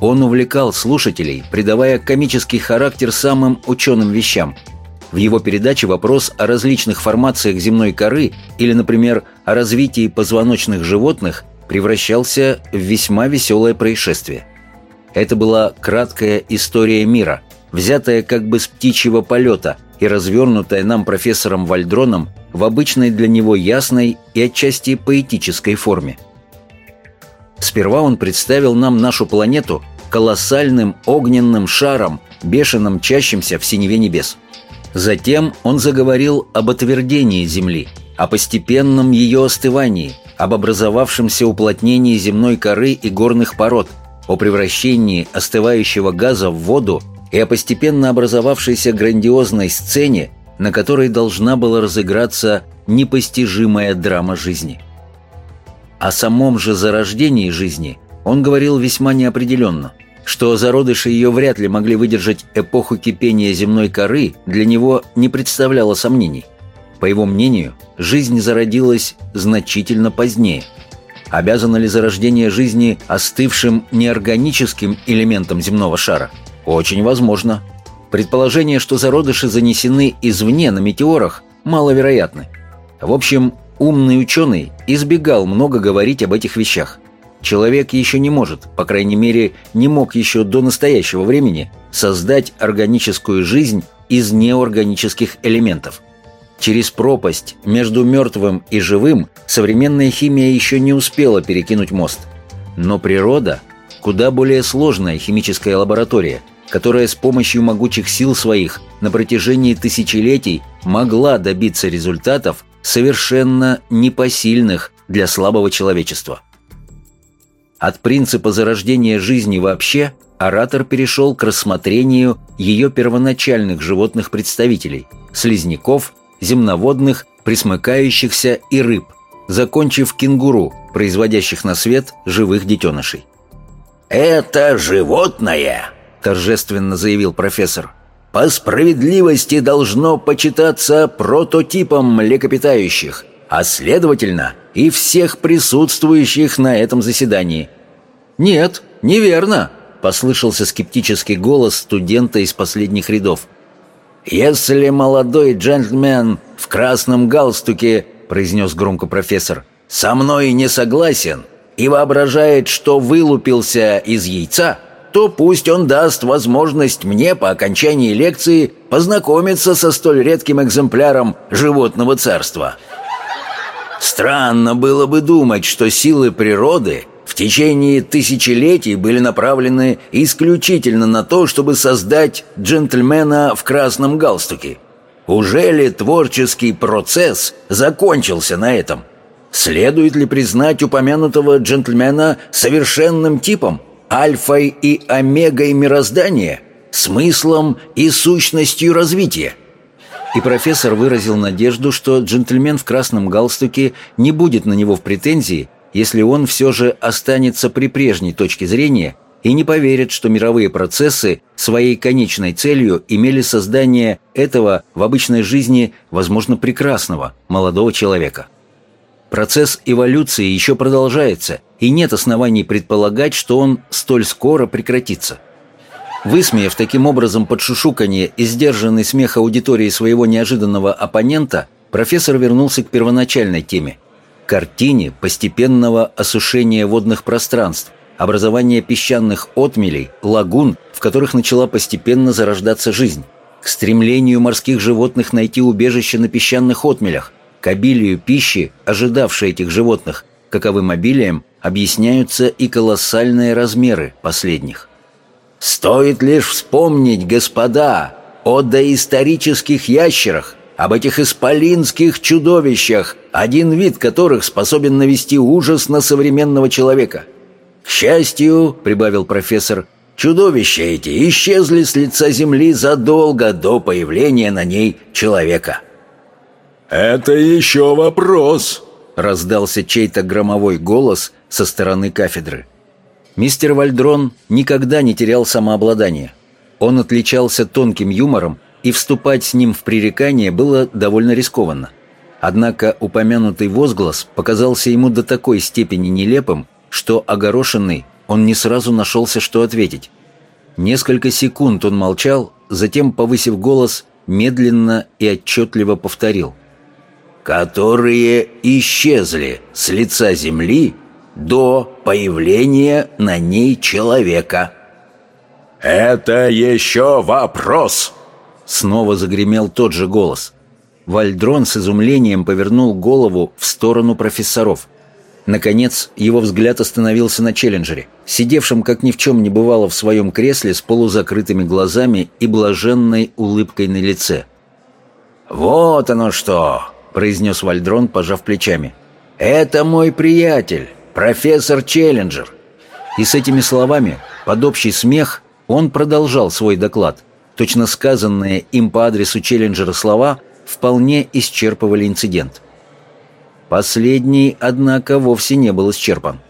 Он увлекал слушателей, придавая комический характер самым ученым вещам – в его передаче вопрос о различных формациях земной коры или, например, о развитии позвоночных животных превращался в весьма веселое происшествие. Это была краткая история мира, взятая как бы с птичьего полета и развернутая нам профессором Вальдроном в обычной для него ясной и отчасти поэтической форме. Сперва он представил нам нашу планету колоссальным огненным шаром, бешено мчащимся в синеве небес – Затем он заговорил об отвердении Земли, о постепенном ее остывании, об образовавшемся уплотнении земной коры и горных пород, о превращении остывающего газа в воду и о постепенно образовавшейся грандиозной сцене, на которой должна была разыграться непостижимая драма жизни. О самом же зарождении жизни он говорил весьма неопределенно – Что зародыши ее вряд ли могли выдержать эпоху кипения земной коры, для него не представляло сомнений. По его мнению, жизнь зародилась значительно позднее. Обязано ли зарождение жизни остывшим неорганическим элементом земного шара? Очень возможно. Предположение, что зародыши занесены извне на метеорах, маловероятны. В общем, умный ученый избегал много говорить об этих вещах. Человек еще не может, по крайней мере, не мог еще до настоящего времени создать органическую жизнь из неорганических элементов. Через пропасть между мертвым и живым современная химия еще не успела перекинуть мост. Но природа – куда более сложная химическая лаборатория – которая с помощью могучих сил своих на протяжении тысячелетий могла добиться результатов, совершенно непосильных для слабого человечества. От принципа зарождения жизни вообще оратор перешел к рассмотрению ее первоначальных животных представителей – слизняков, земноводных, присмыкающихся и рыб, закончив кенгуру, производящих на свет живых детенышей. «Это животное!» Торжественно заявил профессор. «По справедливости должно почитаться прототипом млекопитающих, а следовательно и всех присутствующих на этом заседании». «Нет, неверно», — послышался скептический голос студента из последних рядов. «Если молодой джентльмен в красном галстуке, — произнес громко профессор, — со мной не согласен и воображает, что вылупился из яйца, — то пусть он даст возможность мне по окончании лекции познакомиться со столь редким экземпляром животного царства. Странно было бы думать, что силы природы в течение тысячелетий были направлены исключительно на то, чтобы создать джентльмена в красном галстуке. Уже ли творческий процесс закончился на этом? Следует ли признать упомянутого джентльмена совершенным типом? Альфой и омегой мироздания, смыслом и сущностью развития. И профессор выразил надежду, что джентльмен в красном галстуке не будет на него в претензии, если он все же останется при прежней точке зрения и не поверит, что мировые процессы своей конечной целью имели создание этого в обычной жизни, возможно, прекрасного молодого человека. Процесс эволюции еще продолжается, и нет оснований предполагать, что он столь скоро прекратится. Высмеяв таким образом под шушуканье и сдержанный смех аудитории своего неожиданного оппонента, профессор вернулся к первоначальной теме – картине постепенного осушения водных пространств, образования песчаных отмелей, лагун, в которых начала постепенно зарождаться жизнь, к стремлению морских животных найти убежище на песчаных отмелях – к обилию пищи, ожидавшей этих животных, каковым обилием объясняются и колоссальные размеры последних. Стоит лишь вспомнить, господа, о доисторических ящерах, об этих исполинских чудовищах, один вид которых способен навести ужас на современного человека. К счастью, прибавил профессор, чудовища эти исчезли с лица земли задолго до появления на ней человека. «Это еще вопрос!» — раздался чей-то громовой голос со стороны кафедры. Мистер Вальдрон никогда не терял самообладание. Он отличался тонким юмором, и вступать с ним в пререкание было довольно рискованно. Однако упомянутый возглас показался ему до такой степени нелепым, что, огорошенный, он не сразу нашелся, что ответить. Несколько секунд он молчал, затем, повысив голос, медленно и отчетливо повторил — которые исчезли с лица земли до появления на ней человека. «Это еще вопрос!» Снова загремел тот же голос. Вальдрон с изумлением повернул голову в сторону профессоров. Наконец, его взгляд остановился на Челленджере, сидевшем, как ни в чем не бывало, в своем кресле с полузакрытыми глазами и блаженной улыбкой на лице. «Вот оно что! — произнес Вальдрон, пожав плечами. «Это мой приятель, профессор Челленджер». И с этими словами, под общий смех, он продолжал свой доклад. Точно сказанные им по адресу Челленджера слова вполне исчерпывали инцидент. Последний, однако, вовсе не был исчерпан.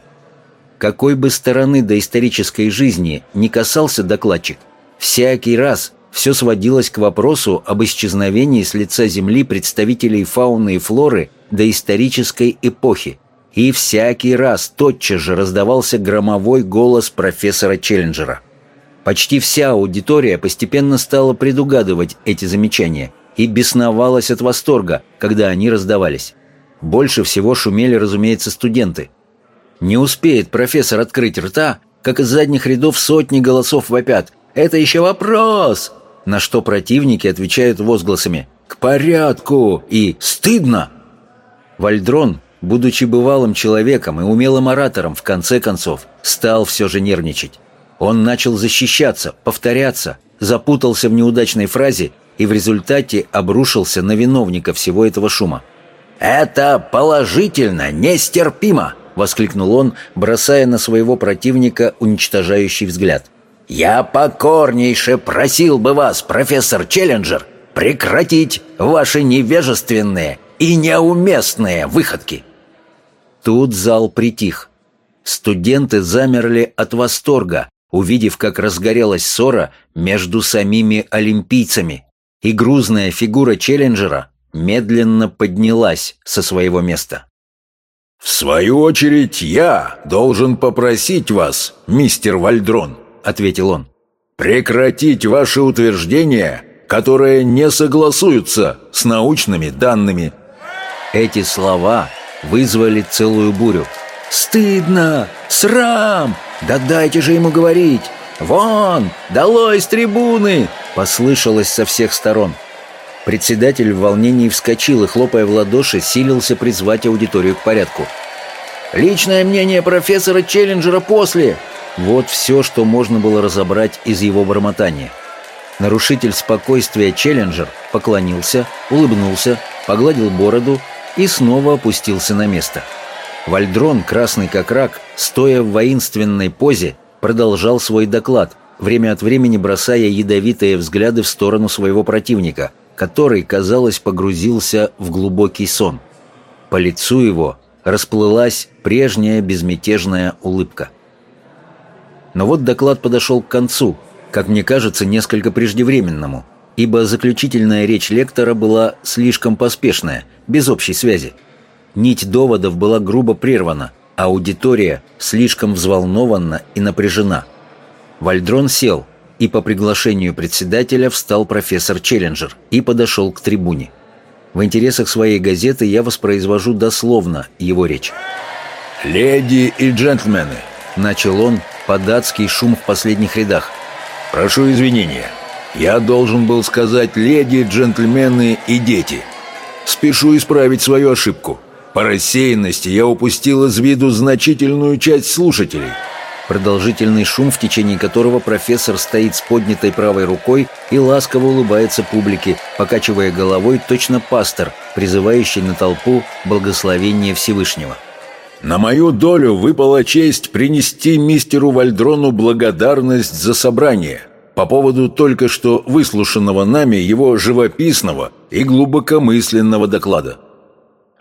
Какой бы стороны доисторической жизни не касался докладчик, всякий раз все сводилось к вопросу об исчезновении с лица Земли представителей фауны и флоры доисторической эпохи, и всякий раз тотчас же раздавался громовой голос профессора Челленджера. Почти вся аудитория постепенно стала предугадывать эти замечания и бесновалась от восторга, когда они раздавались. Больше всего шумели, разумеется, студенты – не успеет профессор открыть рта, как из задних рядов сотни голосов вопят «Это еще вопрос!» На что противники отвечают возгласами «К порядку!» и «Стыдно!» Вальдрон, будучи бывалым человеком и умелым оратором, в конце концов, стал все же нервничать. Он начал защищаться, повторяться, запутался в неудачной фразе и в результате обрушился на виновника всего этого шума. «Это положительно нестерпимо!» — воскликнул он, бросая на своего противника уничтожающий взгляд. «Я покорнейше просил бы вас, профессор Челленджер, прекратить ваши невежественные и неуместные выходки!» Тут зал притих. Студенты замерли от восторга, увидев, как разгорелась ссора между самими олимпийцами, и грузная фигура Челленджера медленно поднялась со своего места. «В свою очередь я должен попросить вас, мистер Вальдрон», — ответил он, «прекратить ваши утверждения, которые не согласуются с научными данными». Эти слова вызвали целую бурю. «Стыдно! Срам! Да дайте же ему говорить! Вон! Долой с трибуны!» Послышалось со всех сторон. Председатель в волнении вскочил и, хлопая в ладоши, силился призвать аудиторию к порядку. «Личное мнение профессора Челленджера после!» Вот все, что можно было разобрать из его бормотания. Нарушитель спокойствия Челленджер поклонился, улыбнулся, погладил бороду и снова опустился на место. Вальдрон, красный как рак, стоя в воинственной позе, продолжал свой доклад, время от времени бросая ядовитые взгляды в сторону своего противника – который, казалось, погрузился в глубокий сон. По лицу его расплылась прежняя безмятежная улыбка. Но вот доклад подошел к концу, как мне кажется, несколько преждевременному, ибо заключительная речь лектора была слишком поспешная, без общей связи. Нить доводов была грубо прервана, а аудитория слишком взволнована и напряжена. Вальдрон сел – и по приглашению председателя встал профессор Челленджер и подошел к трибуне. В интересах своей газеты я воспроизвожу дословно его речь. «Леди и джентльмены!» – начал он под адский шум в последних рядах. «Прошу извинения. Я должен был сказать «леди, джентльмены и дети». Спешу исправить свою ошибку. По рассеянности я упустил из виду значительную часть слушателей – продолжительный шум, в течение которого профессор стоит с поднятой правой рукой и ласково улыбается публике, покачивая головой точно пастор, призывающий на толпу благословение Всевышнего. «На мою долю выпала честь принести мистеру Вальдрону благодарность за собрание по поводу только что выслушанного нами его живописного и глубокомысленного доклада.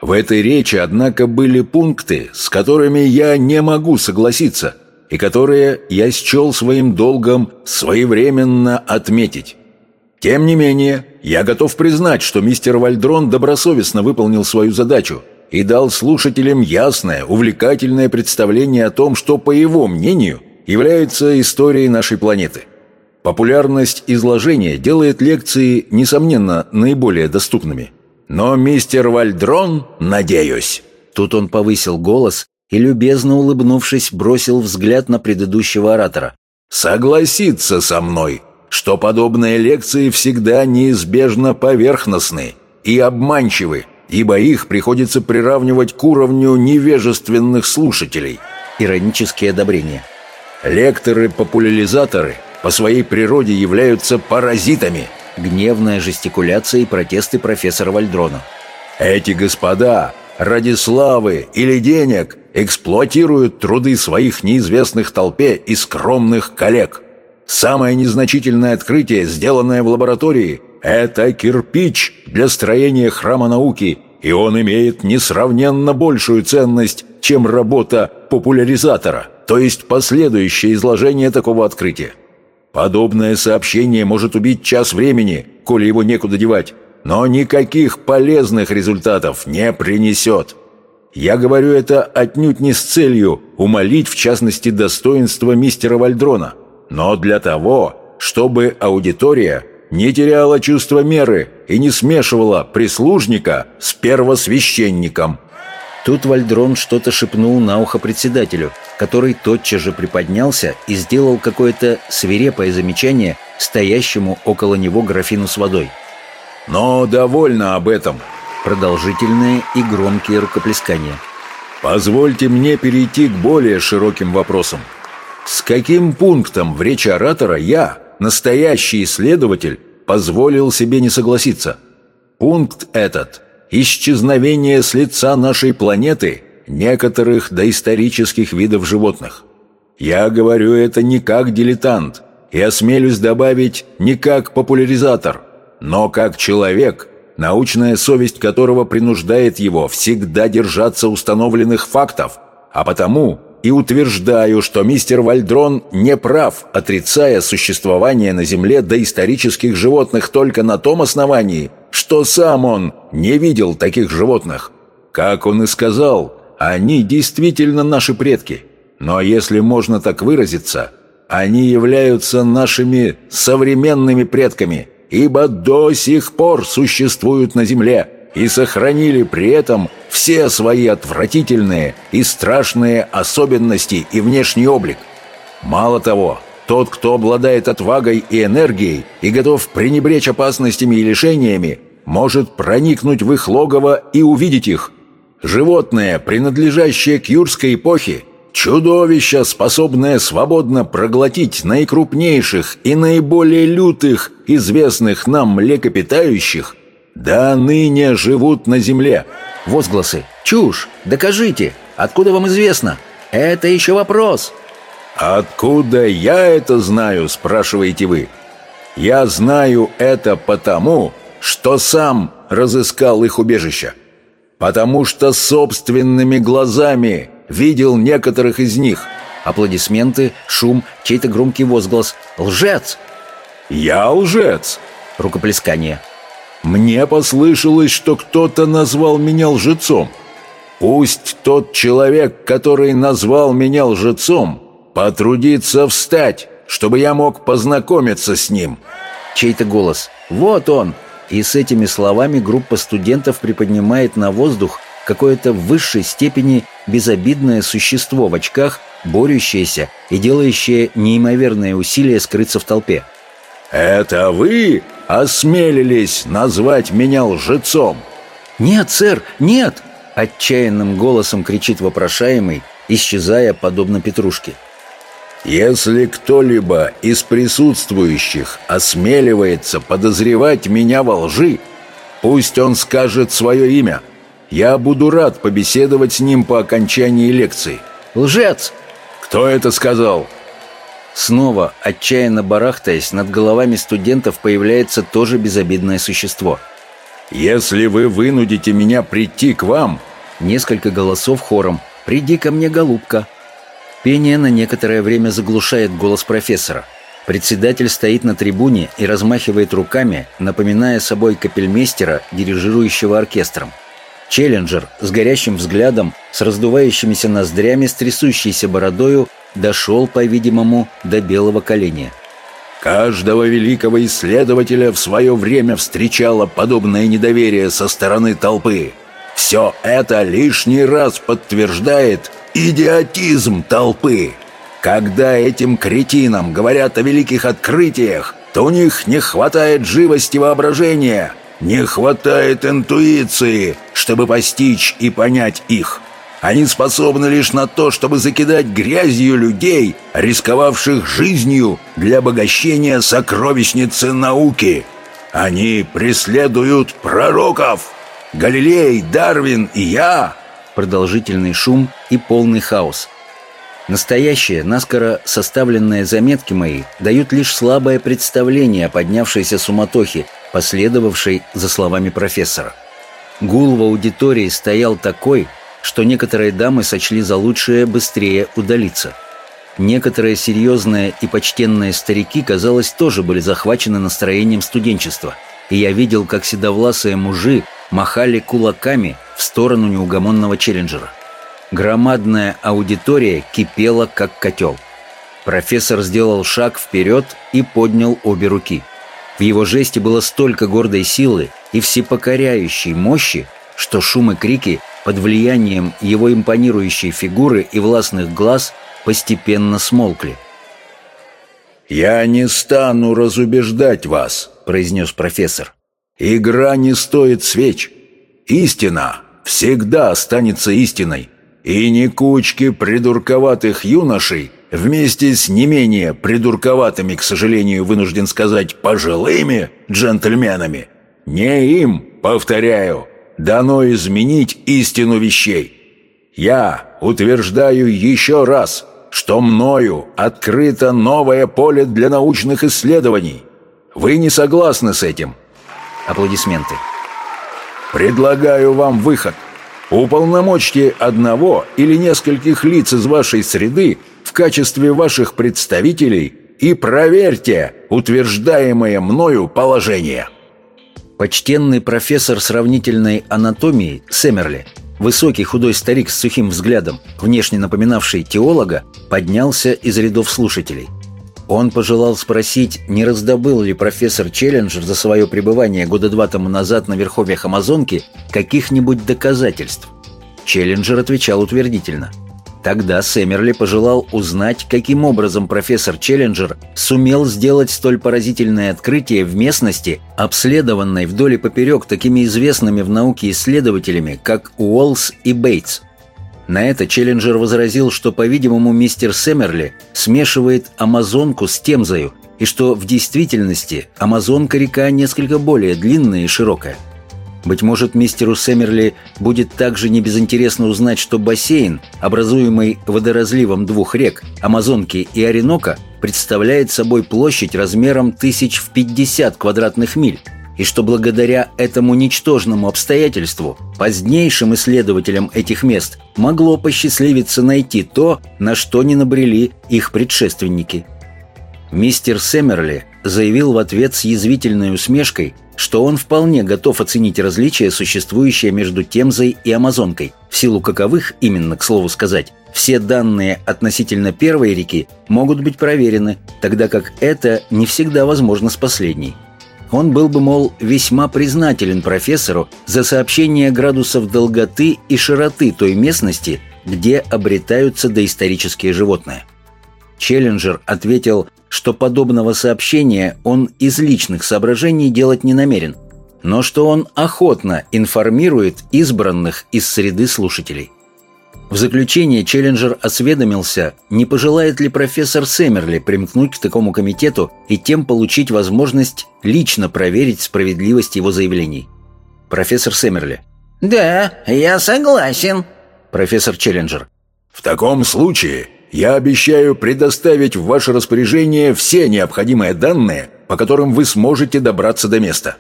В этой речи, однако, были пункты, с которыми я не могу согласиться – и которые я счел своим долгом своевременно отметить. Тем не менее, я готов признать, что мистер Вальдрон добросовестно выполнил свою задачу и дал слушателям ясное, увлекательное представление о том, что, по его мнению, является историей нашей планеты. Популярность изложения делает лекции, несомненно, наиболее доступными. Но мистер Вальдрон, надеюсь... Тут он повысил голос и, любезно улыбнувшись, бросил взгляд на предыдущего оратора. «Согласиться со мной, что подобные лекции всегда неизбежно поверхностны и обманчивы, ибо их приходится приравнивать к уровню невежественных слушателей». Иронические одобрения. «Лекторы-популяризаторы по своей природе являются паразитами». Гневная жестикуляция и протесты профессора Вальдрона. «Эти господа ради славы или денег эксплуатируют труды своих неизвестных толпе и скромных коллег. Самое незначительное открытие, сделанное в лаборатории, это кирпич для строения храма науки и он имеет несравненно большую ценность, чем работа популяризатора, то есть последующее изложение такого открытия. Подобное сообщение может убить час времени, коли его некуда девать, но никаких полезных результатов не принесет. Я говорю это отнюдь не с целью умолить, в частности, достоинство мистера Вальдрона, но для того, чтобы аудитория не теряла чувство меры и не смешивала прислужника с первосвященником. Тут Вальдрон что-то шепнул на ухо председателю, который тотчас же приподнялся и сделал какое-то свирепое замечание стоящему около него графину с водой. «Но довольно об этом», Продолжительные и громкие рукоплескания. «Позвольте мне перейти к более широким вопросам. С каким пунктом в речи оратора я, настоящий исследователь, позволил себе не согласиться? Пункт этот – исчезновение с лица нашей планеты некоторых доисторических видов животных. Я говорю это не как дилетант и осмелюсь добавить не как популяризатор, но как человек – научная совесть которого принуждает его всегда держаться установленных фактов, а потому и утверждаю, что мистер Вальдрон не прав, отрицая существование на Земле доисторических животных только на том основании, что сам он не видел таких животных. Как он и сказал, они действительно наши предки, но если можно так выразиться, они являются нашими современными предками – ибо до сих пор существуют на земле и сохранили при этом все свои отвратительные и страшные особенности и внешний облик. Мало того, тот, кто обладает отвагой и энергией и готов пренебречь опасностями и лишениями, может проникнуть в их логово и увидеть их. Животные, принадлежащие к юрской эпохе, Чудовище, способное свободно проглотить наикрупнейших и наиболее лютых известных нам млекопитающих, да ныне живут на земле. Возгласы. Чушь. Докажите. Откуда вам известно? Это еще вопрос. Откуда я это знаю, спрашиваете вы? Я знаю это потому, что сам разыскал их убежище. Потому что собственными глазами видел некоторых из них. Аплодисменты, шум, чей-то громкий возглас. «Лжец!» «Я лжец!» Рукоплескание. «Мне послышалось, что кто-то назвал меня лжецом. Пусть тот человек, который назвал меня лжецом, потрудится встать, чтобы я мог познакомиться с ним». Чей-то голос. «Вот он!» И с этими словами группа студентов приподнимает на воздух какое-то в высшей степени безобидное существо в очках, борющееся и делающее неимоверные усилия скрыться в толпе. «Это вы осмелились назвать меня лжецом?» «Нет, сэр, нет!» — отчаянным голосом кричит вопрошаемый, исчезая подобно петрушке. «Если кто-либо из присутствующих осмеливается подозревать меня во лжи, пусть он скажет свое имя». Я буду рад побеседовать с ним по окончании лекции». «Лжец!» «Кто это сказал?» Снова, отчаянно барахтаясь, над головами студентов появляется тоже безобидное существо. «Если вы вынудите меня прийти к вам...» Несколько голосов хором. «Приди ко мне, голубка!» Пение на некоторое время заглушает голос профессора. Председатель стоит на трибуне и размахивает руками, напоминая собой капельмейстера, дирижирующего оркестром. Челленджер с горящим взглядом, с раздувающимися ноздрями, с трясущейся бородою, дошел, по-видимому, до белого коленя. Каждого великого исследователя в свое время встречало подобное недоверие со стороны толпы. Все это лишний раз подтверждает идиотизм толпы. Когда этим кретинам говорят о великих открытиях, то у них не хватает живости воображения – не хватает интуиции, чтобы постичь и понять их. Они способны лишь на то, чтобы закидать грязью людей, рисковавших жизнью для обогащения сокровищницы науки. Они преследуют пророков. Галилей, Дарвин и я. Продолжительный шум и полный хаос. Настоящие, наскоро составленные заметки мои дают лишь слабое представление о поднявшейся суматохе, последовавшей за словами профессора. Гул в аудитории стоял такой, что некоторые дамы сочли за лучшее быстрее удалиться. Некоторые серьезные и почтенные старики, казалось, тоже были захвачены настроением студенчества, и я видел, как седовласые мужи махали кулаками в сторону неугомонного челленджера. Громадная аудитория кипела, как котел. Профессор сделал шаг вперед и поднял обе руки. В его жесте было столько гордой силы и всепокоряющей мощи, что шум и крики под влиянием его импонирующей фигуры и властных глаз постепенно смолкли. «Я не стану разубеждать вас», — произнес профессор. «Игра не стоит свеч. Истина всегда останется истиной. И не кучки придурковатых юношей вместе с не менее придурковатыми, к сожалению, вынужден сказать, пожилыми джентльменами. Не им, повторяю, дано изменить истину вещей. Я утверждаю еще раз, что мною открыто новое поле для научных исследований. Вы не согласны с этим? Аплодисменты. Предлагаю вам выход – Уполномочьте одного или нескольких лиц из вашей среды в качестве ваших представителей и проверьте утверждаемое мною положение. Почтенный профессор сравнительной анатомии Семерли, высокий худой старик с сухим взглядом, внешне напоминавший теолога, поднялся из рядов слушателей – он пожелал спросить, не раздобыл ли профессор Челленджер за свое пребывание года два тому назад на верховьях Амазонки каких-нибудь доказательств. Челленджер отвечал утвердительно. Тогда Сэмерли пожелал узнать, каким образом профессор Челленджер сумел сделать столь поразительное открытие в местности, обследованной вдоль и поперек такими известными в науке исследователями, как Уоллс и Бейтс – на это Челленджер возразил, что, по-видимому, мистер Сэмерли смешивает Амазонку с Темзою, и что в действительности Амазонка река несколько более длинная и широкая. Быть может, мистеру Сэмерли будет также небезынтересно узнать, что бассейн, образуемый водоразливом двух рек, Амазонки и Оренока, представляет собой площадь размером тысяч в 50 квадратных миль, и что благодаря этому ничтожному обстоятельству позднейшим исследователям этих мест могло посчастливиться найти то, на что не набрели их предшественники. Мистер Сэмерли заявил в ответ с язвительной усмешкой, что он вполне готов оценить различия, существующие между Темзой и Амазонкой, в силу каковых, именно к слову сказать, все данные относительно первой реки могут быть проверены, тогда как это не всегда возможно с последней. Он был бы, мол, весьма признателен профессору за сообщение градусов долготы и широты той местности, где обретаются доисторические животные. Челленджер ответил, что подобного сообщения он из личных соображений делать не намерен, но что он охотно информирует избранных из среды слушателей. В заключение Челленджер осведомился, не пожелает ли профессор Сэмерли примкнуть к такому комитету и тем получить возможность лично проверить справедливость его заявлений. Профессор Сэмерли. «Да, я согласен». Профессор Челленджер. «В таком случае я обещаю предоставить в ваше распоряжение все необходимые данные, по которым вы сможете добраться до места.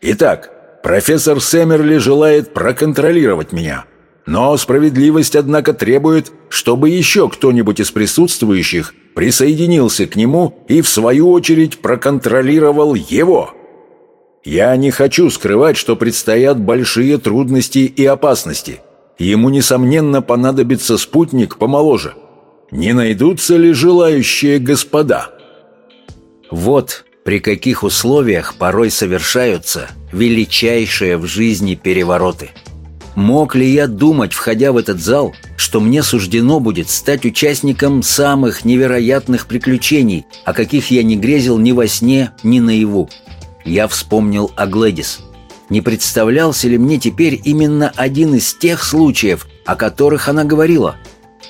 Итак, профессор Сэмерли желает проконтролировать меня». Но справедливость, однако, требует, чтобы еще кто-нибудь из присутствующих присоединился к нему и, в свою очередь, проконтролировал его. Я не хочу скрывать, что предстоят большие трудности и опасности. Ему, несомненно, понадобится спутник помоложе. Не найдутся ли желающие господа? Вот при каких условиях порой совершаются величайшие в жизни перевороты – Мог ли я думать, входя в этот зал, что мне суждено будет стать участником самых невероятных приключений, о каких я не грезил ни во сне, ни наяву? Я вспомнил о Глэдис. Не представлялся ли мне теперь именно один из тех случаев, о которых она говорила?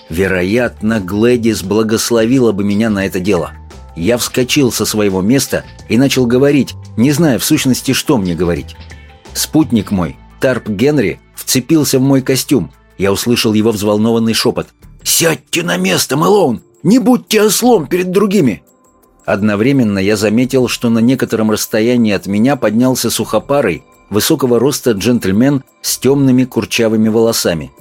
Вероятно, Глэдис благословила бы меня на это дело. Я вскочил со своего места и начал говорить, не зная в сущности, что мне говорить. Спутник мой, Тарп Генри, вцепился в мой костюм. Я услышал его взволнованный шепот. «Сядьте на место, Мэлоун! Не будьте ослом перед другими!» Одновременно я заметил, что на некотором расстоянии от меня поднялся сухопарый, высокого роста джентльмен с темными курчавыми волосами.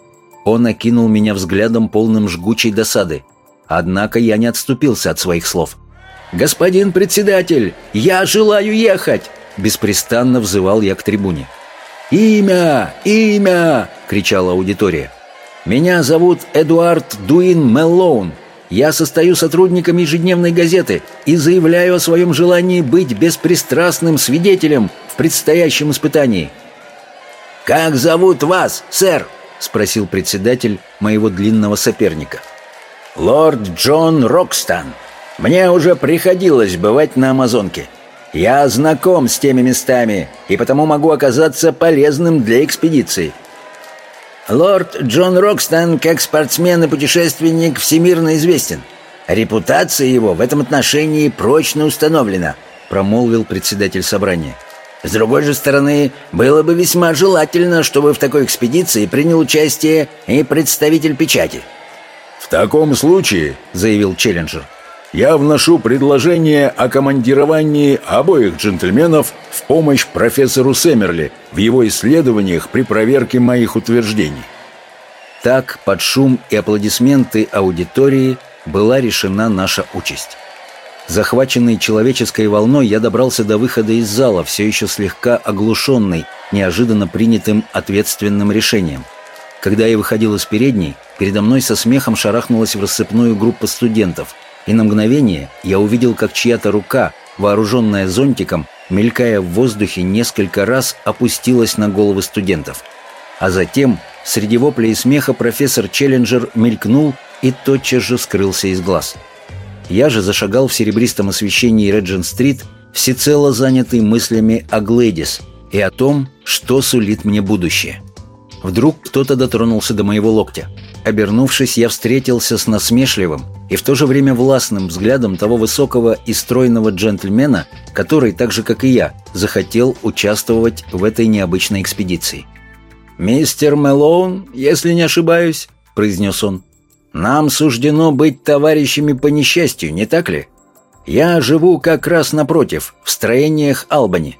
Он окинул меня взглядом полным жгучей досады. Однако я не отступился от своих слов. «Господин председатель, я желаю ехать!» Беспрестанно взывал я к трибуне. «Имя! Имя!» — кричала аудитория. «Меня зовут Эдуард Дуин Меллоун. Я состою сотрудником ежедневной газеты и заявляю о своем желании быть беспристрастным свидетелем в предстоящем испытании». «Как зовут вас, сэр?» — спросил председатель моего длинного соперника. «Лорд Джон Рокстан. Мне уже приходилось бывать на Амазонке. Я знаком с теми местами и потому могу оказаться полезным для экспедиции. Лорд Джон Рокстон как спортсмен и путешественник всемирно известен. Репутация его в этом отношении прочно установлена, промолвил председатель собрания. С другой же стороны, было бы весьма желательно, чтобы в такой экспедиции принял участие и представитель печати. «В таком случае», — заявил Челленджер, — я вношу предложение о командировании обоих джентльменов в помощь профессору Сэмерли в его исследованиях при проверке моих утверждений. Так, под шум и аплодисменты аудитории была решена наша участь. Захваченный человеческой волной, я добрался до выхода из зала, все еще слегка оглушенный, неожиданно принятым ответственным решением. Когда я выходил из передней, передо мной со смехом шарахнулась в рассыпную группа студентов – и на мгновение я увидел, как чья-то рука, вооруженная зонтиком, мелькая в воздухе, несколько раз опустилась на головы студентов. А затем, среди вопля и смеха, профессор Челленджер мелькнул и тотчас же скрылся из глаз. Я же зашагал в серебристом освещении Реджин-стрит, всецело занятый мыслями о Глэдис и о том, что сулит мне будущее. Вдруг кто-то дотронулся до моего локтя. Обернувшись, я встретился с насмешливым и в то же время властным взглядом того высокого и стройного джентльмена, который, так же как и я, захотел участвовать в этой необычной экспедиции. «Мистер Мэлоун, если не ошибаюсь», — произнес он, — «нам суждено быть товарищами по несчастью, не так ли? Я живу как раз напротив, в строениях Албани.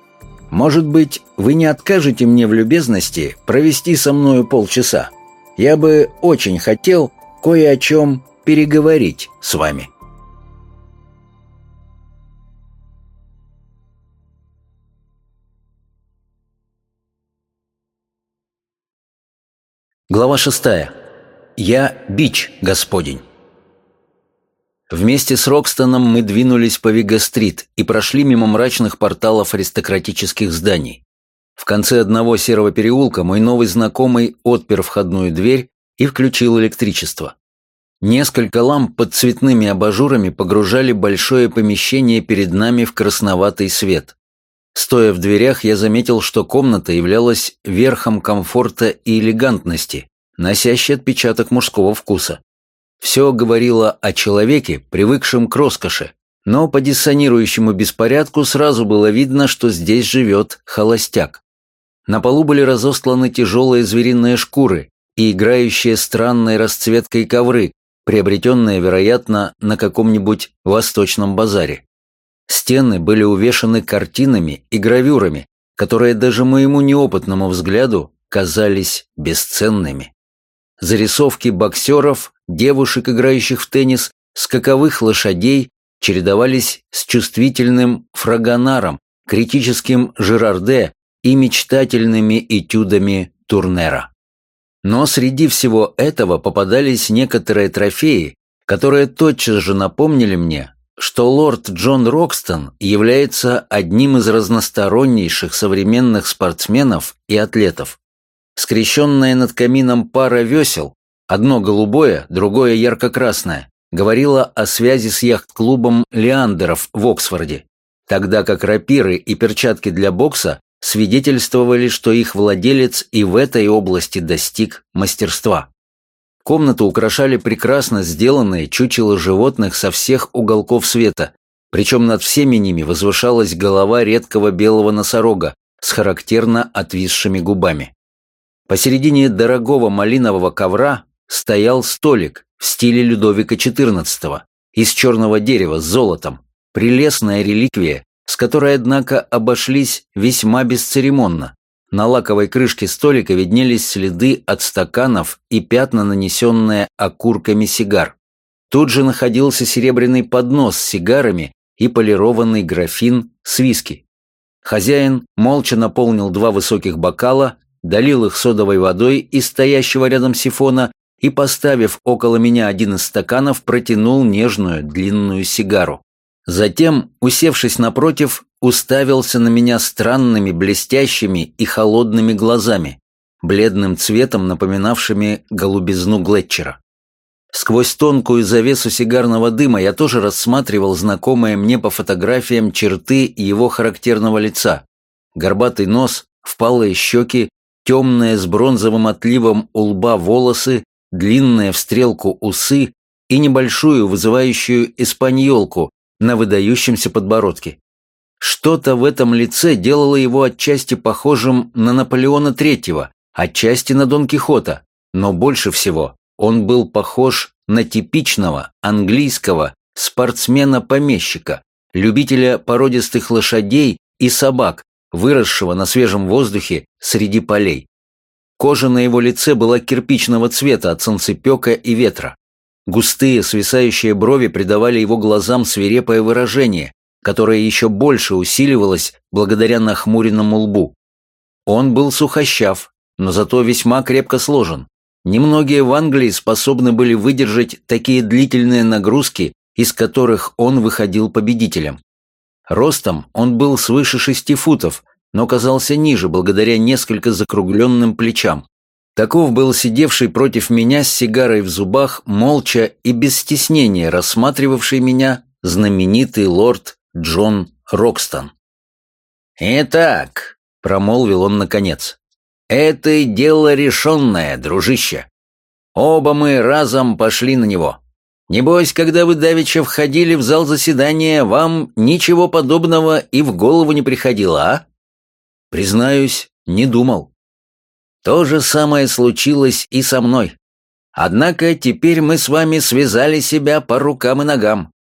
Может быть, вы не откажете мне в любезности провести со мною полчаса? Я бы очень хотел кое о чем переговорить с вами. Глава шестая. Я бич Господень. Вместе с Рокстоном мы двинулись по Вига-стрит и прошли мимо мрачных порталов аристократических зданий. В конце одного серого переулка мой новый знакомый отпер входную дверь и включил электричество. Несколько ламп под цветными абажурами погружали большое помещение перед нами в красноватый свет. Стоя в дверях, я заметил, что комната являлась верхом комфорта и элегантности, носящей отпечаток мужского вкуса. Все говорило о человеке, привыкшем к роскоши, но по диссонирующему беспорядку сразу было видно, что здесь живет холостяк. На полу были разосланы тяжелые звериные шкуры и играющие странной расцветкой ковры, приобретенные, вероятно, на каком-нибудь восточном базаре. Стены были увешаны картинами и гравюрами, которые даже моему неопытному взгляду казались бесценными. Зарисовки боксеров, девушек, играющих в теннис, скаковых лошадей чередовались с чувствительным фрагонаром, критическим Жерарде и мечтательными этюдами Турнера. Но среди всего этого попадались некоторые трофеи, которые тотчас же напомнили мне, что лорд Джон Рокстон является одним из разностороннейших современных спортсменов и атлетов. Скрещенная над камином пара весел, одно голубое, другое ярко-красное, говорила о связи с яхт-клубом Леандеров в Оксфорде, тогда как рапиры и перчатки для бокса свидетельствовали, что их владелец и в этой области достиг мастерства. Комнату украшали прекрасно сделанные чучела животных со всех уголков света, причем над всеми ними возвышалась голова редкого белого носорога с характерно отвисшими губами. Посередине дорогого малинового ковра стоял столик в стиле Людовика XIV из черного дерева с золотом, прелестная реликвия, с которой, однако, обошлись весьма бесцеремонно, На лаковой крышке столика виднелись следы от стаканов и пятна, нанесенные окурками сигар. Тут же находился серебряный поднос с сигарами и полированный графин с виски. Хозяин молча наполнил два высоких бокала, долил их содовой водой из стоящего рядом сифона и, поставив около меня один из стаканов, протянул нежную длинную сигару. Затем, усевшись напротив, уставился на меня странными, блестящими и холодными глазами, бледным цветом напоминавшими голубизну Глетчера. Сквозь тонкую завесу сигарного дыма я тоже рассматривал знакомые мне по фотографиям черты его характерного лица. Горбатый нос, впалые щеки, темные с бронзовым отливом у лба волосы, длинные в стрелку усы и небольшую вызывающую испаньолку на выдающемся подбородке. Что-то в этом лице делало его отчасти похожим на Наполеона III, отчасти на Дон Кихота, но больше всего он был похож на типичного английского спортсмена-помещика, любителя породистых лошадей и собак, выросшего на свежем воздухе среди полей. Кожа на его лице была кирпичного цвета от солнцепека и ветра. Густые свисающие брови придавали его глазам свирепое выражение, которое еще больше усиливалось благодаря нахмуренному лбу. Он был сухощав, но зато весьма крепко сложен. Немногие в Англии способны были выдержать такие длительные нагрузки, из которых он выходил победителем. Ростом он был свыше шести футов, но казался ниже благодаря несколько закругленным плечам. Таков был сидевший против меня с сигарой в зубах, молча и без стеснения рассматривавший меня знаменитый лорд Джон Рокстон. «Итак», — промолвил он наконец, это дело решенное, дружище. Оба мы разом пошли на него. Небось, когда вы давеча входили в зал заседания, вам ничего подобного и в голову не приходило, а? Признаюсь, не думал. То же самое случилось и со мной. Однако теперь мы с вами связали себя по рукам и ногам.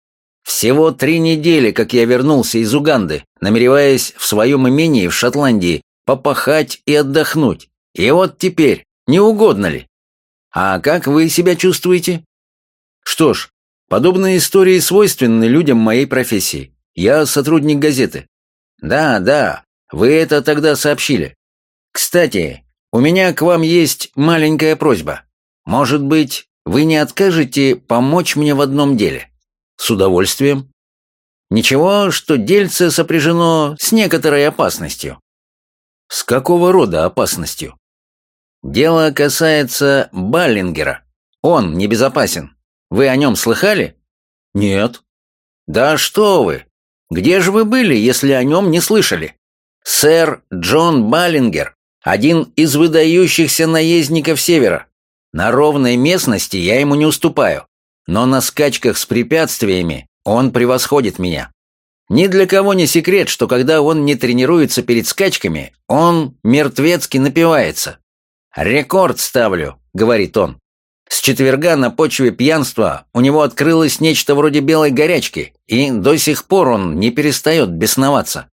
Всего три недели, как я вернулся из Уганды, намереваясь в своем имении в Шотландии попахать и отдохнуть. И вот теперь, не угодно ли? А как вы себя чувствуете? Что ж, подобные истории свойственны людям моей профессии. Я сотрудник газеты. Да, да, вы это тогда сообщили. Кстати, у меня к вам есть маленькая просьба. Может быть, вы не откажете помочь мне в одном деле? С удовольствием. Ничего, что дельце сопряжено с некоторой опасностью. С какого рода опасностью? Дело касается Баллингера. Он небезопасен. Вы о нем слыхали? Нет. Да что вы! Где же вы были, если о нем не слышали? Сэр Джон Баллингер, один из выдающихся наездников Севера. На ровной местности я ему не уступаю, но на скачках с препятствиями он превосходит меня. Ни для кого не секрет, что когда он не тренируется перед скачками, он мертвецки напивается. «Рекорд ставлю», — говорит он. С четверга на почве пьянства у него открылось нечто вроде белой горячки, и до сих пор он не перестает бесноваться.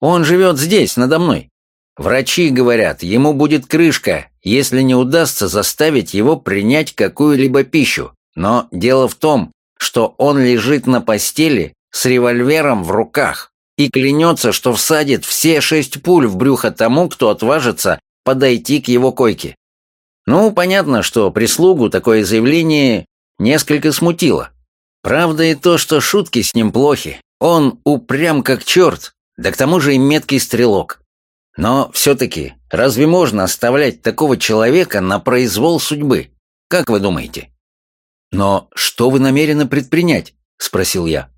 Он живет здесь, надо мной. Врачи говорят, ему будет крышка, если не удастся заставить его принять какую-либо пищу. Но дело в том, что он лежит на постели с револьвером в руках и клянется, что всадит все шесть пуль в брюхо тому, кто отважится подойти к его койке. Ну, понятно, что прислугу такое заявление несколько смутило. Правда и то, что шутки с ним плохи. Он упрям как черт, да к тому же и меткий стрелок. Но все-таки, разве можно оставлять такого человека на произвол судьбы? Как вы думаете? «Но что вы намерены предпринять?» — спросил я.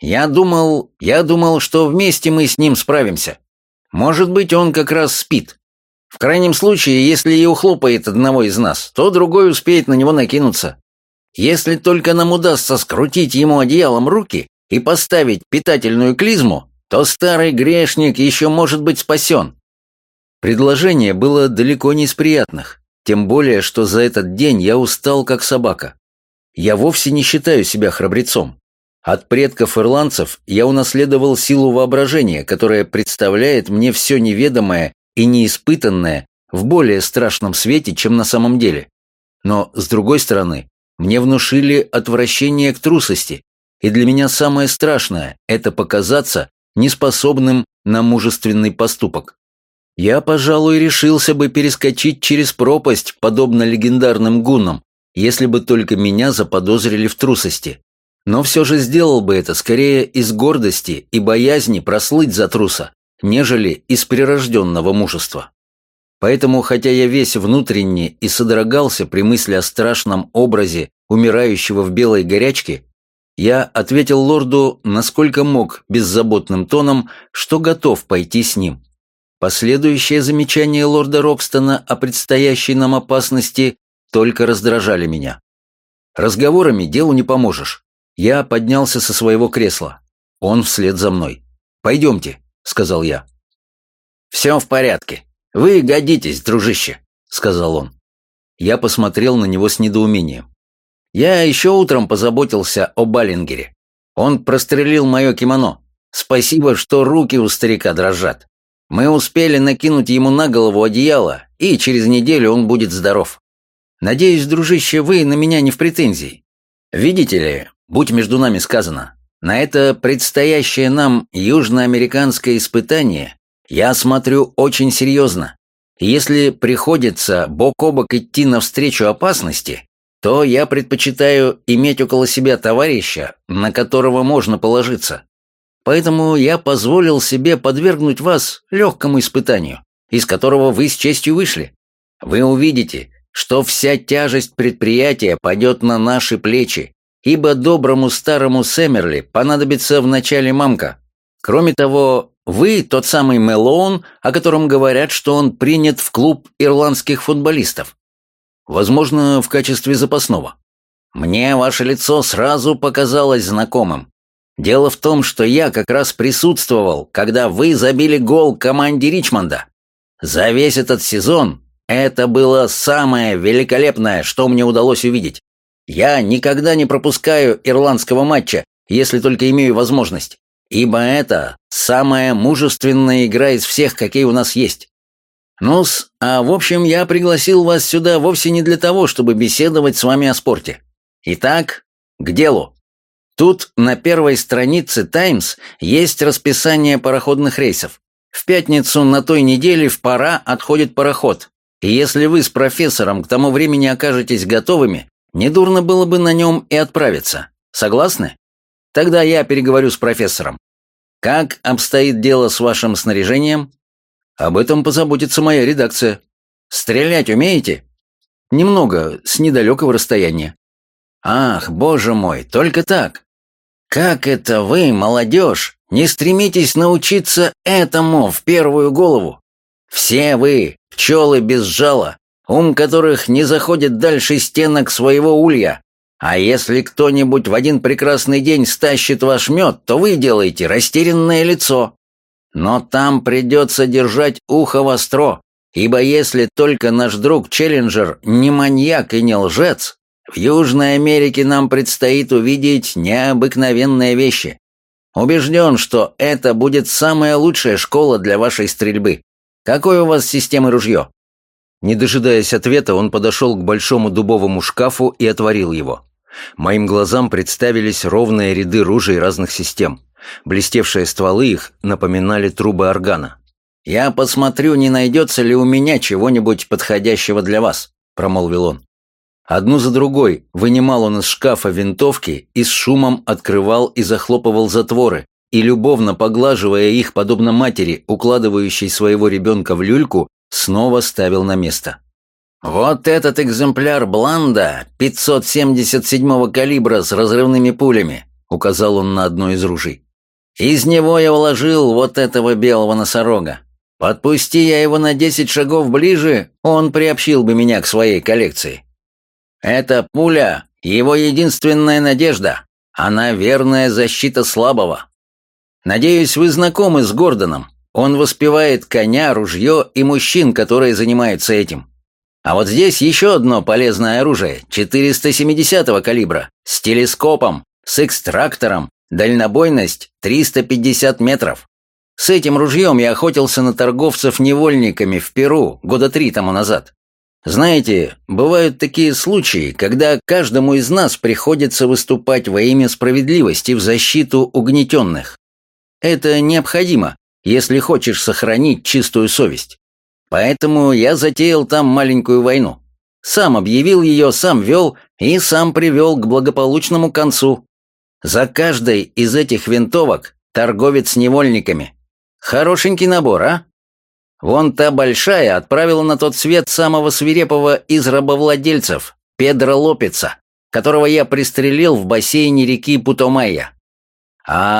Я думал, я думал, что вместе мы с ним справимся. Может быть, он как раз спит. В крайнем случае, если и ухлопает одного из нас, то другой успеет на него накинуться. Если только нам удастся скрутить ему одеялом руки и поставить питательную клизму, то старый грешник еще может быть спасен. Предложение было далеко не из приятных, тем более, что за этот день я устал как собака. Я вовсе не считаю себя храбрецом. От предков ирландцев я унаследовал силу воображения, которая представляет мне все неведомое и неиспытанное в более страшном свете, чем на самом деле. Но, с другой стороны, мне внушили отвращение к трусости, и для меня самое страшное – это показаться неспособным на мужественный поступок. Я, пожалуй, решился бы перескочить через пропасть, подобно легендарным гуннам, если бы только меня заподозрили в трусости. Но все же сделал бы это скорее из гордости и боязни прослыть за труса, нежели из прирожденного мужества. Поэтому, хотя я весь внутренне и содрогался при мысли о страшном образе умирающего в белой горячке, я ответил лорду, насколько мог, беззаботным тоном, что готов пойти с ним. Последующие замечания лорда Рокстона о предстоящей нам опасности только раздражали меня. Разговорами делу не поможешь. Я поднялся со своего кресла. Он вслед за мной. «Пойдемте», — сказал я. «Все в порядке. Вы годитесь, дружище», — сказал он. Я посмотрел на него с недоумением. «Я еще утром позаботился о Баллингере. Он прострелил мое кимоно. Спасибо, что руки у старика дрожат. Мы успели накинуть ему на голову одеяло, и через неделю он будет здоров. Надеюсь, дружище, вы на меня не в претензии. Видите ли, будь между нами сказано, на это предстоящее нам южноамериканское испытание я смотрю очень серьезно. Если приходится бок о бок идти навстречу опасности, то я предпочитаю иметь около себя товарища, на которого можно положиться. Поэтому я позволил себе подвергнуть вас легкому испытанию, из которого вы с честью вышли. Вы увидите, что вся тяжесть предприятия пойдет на наши плечи, ибо доброму старому Сэмерли понадобится вначале мамка. Кроме того, вы тот самый Мелоун, о котором говорят, что он принят в клуб ирландских футболистов. Возможно, в качестве запасного. Мне ваше лицо сразу показалось знакомым. Дело в том, что я как раз присутствовал, когда вы забили гол команде Ричмонда. За весь этот сезон это было самое великолепное, что мне удалось увидеть. Я никогда не пропускаю ирландского матча, если только имею возможность, ибо это самая мужественная игра из всех, какие у нас есть. Ну-с, а в общем, я пригласил вас сюда вовсе не для того, чтобы беседовать с вами о спорте. Итак, к делу. Тут на первой странице «Таймс» есть расписание пароходных рейсов. В пятницу на той неделе в пора отходит пароход, и если вы с профессором к тому времени окажетесь готовыми, недурно было бы на нем и отправиться. Согласны? Тогда я переговорю с профессором. Как обстоит дело с вашим снаряжением? Об этом позаботится моя редакция. Стрелять умеете? Немного, с недалекого расстояния. Ах, боже мой, только так. Как это вы, молодежь, не стремитесь научиться этому в первую голову? Все вы, пчелы без жала, ум которых не заходит дальше стенок своего улья. А если кто-нибудь в один прекрасный день стащит ваш мед, то вы делаете растерянное лицо. Но там придется держать ухо востро, ибо если только наш друг Челленджер не маньяк и не лжец, в Южной Америке нам предстоит увидеть необыкновенные вещи. Убежден, что это будет самая лучшая школа для вашей стрельбы. Какой у вас системы ружье?» Не дожидаясь ответа, он подошел к большому дубовому шкафу и отворил его. Моим глазам представились ровные ряды ружей разных систем. Блестевшие стволы их напоминали трубы органа. «Я посмотрю, не найдется ли у меня чего-нибудь подходящего для вас», — промолвил он. Одну за другой вынимал он из шкафа винтовки и с шумом открывал и захлопывал затворы, и, любовно поглаживая их, подобно матери, укладывающей своего ребенка в люльку, снова ставил на место. «Вот этот экземпляр Бланда 577-го калибра с разрывными пулями», — указал он на одно из ружей. «Из него я вложил вот этого белого носорога. Подпусти я его на 10 шагов ближе, он приобщил бы меня к своей коллекции. Эта пуля — его единственная надежда. Она верная защита слабого. Надеюсь, вы знакомы с Гордоном. Он воспевает коня, ружье и мужчин, которые занимаются этим. А вот здесь еще одно полезное оружие 470-го калибра с телескопом, с экстрактором, дальнобойность 350 метров. С этим ружьем я охотился на торговцев невольниками в Перу года три тому назад. Знаете, бывают такие случаи, когда каждому из нас приходится выступать во имя справедливости в защиту угнетенных. Это необходимо, если хочешь сохранить чистую совесть. Поэтому я затеял там маленькую войну. Сам объявил ее, сам вел и сам привел к благополучному концу. За каждой из этих винтовок торговец с невольниками. Хорошенький набор, а? Вон та большая отправила на тот свет самого свирепого из рабовладельцев, Педро Лопеца, которого я пристрелил в бассейне реки Путомайя. А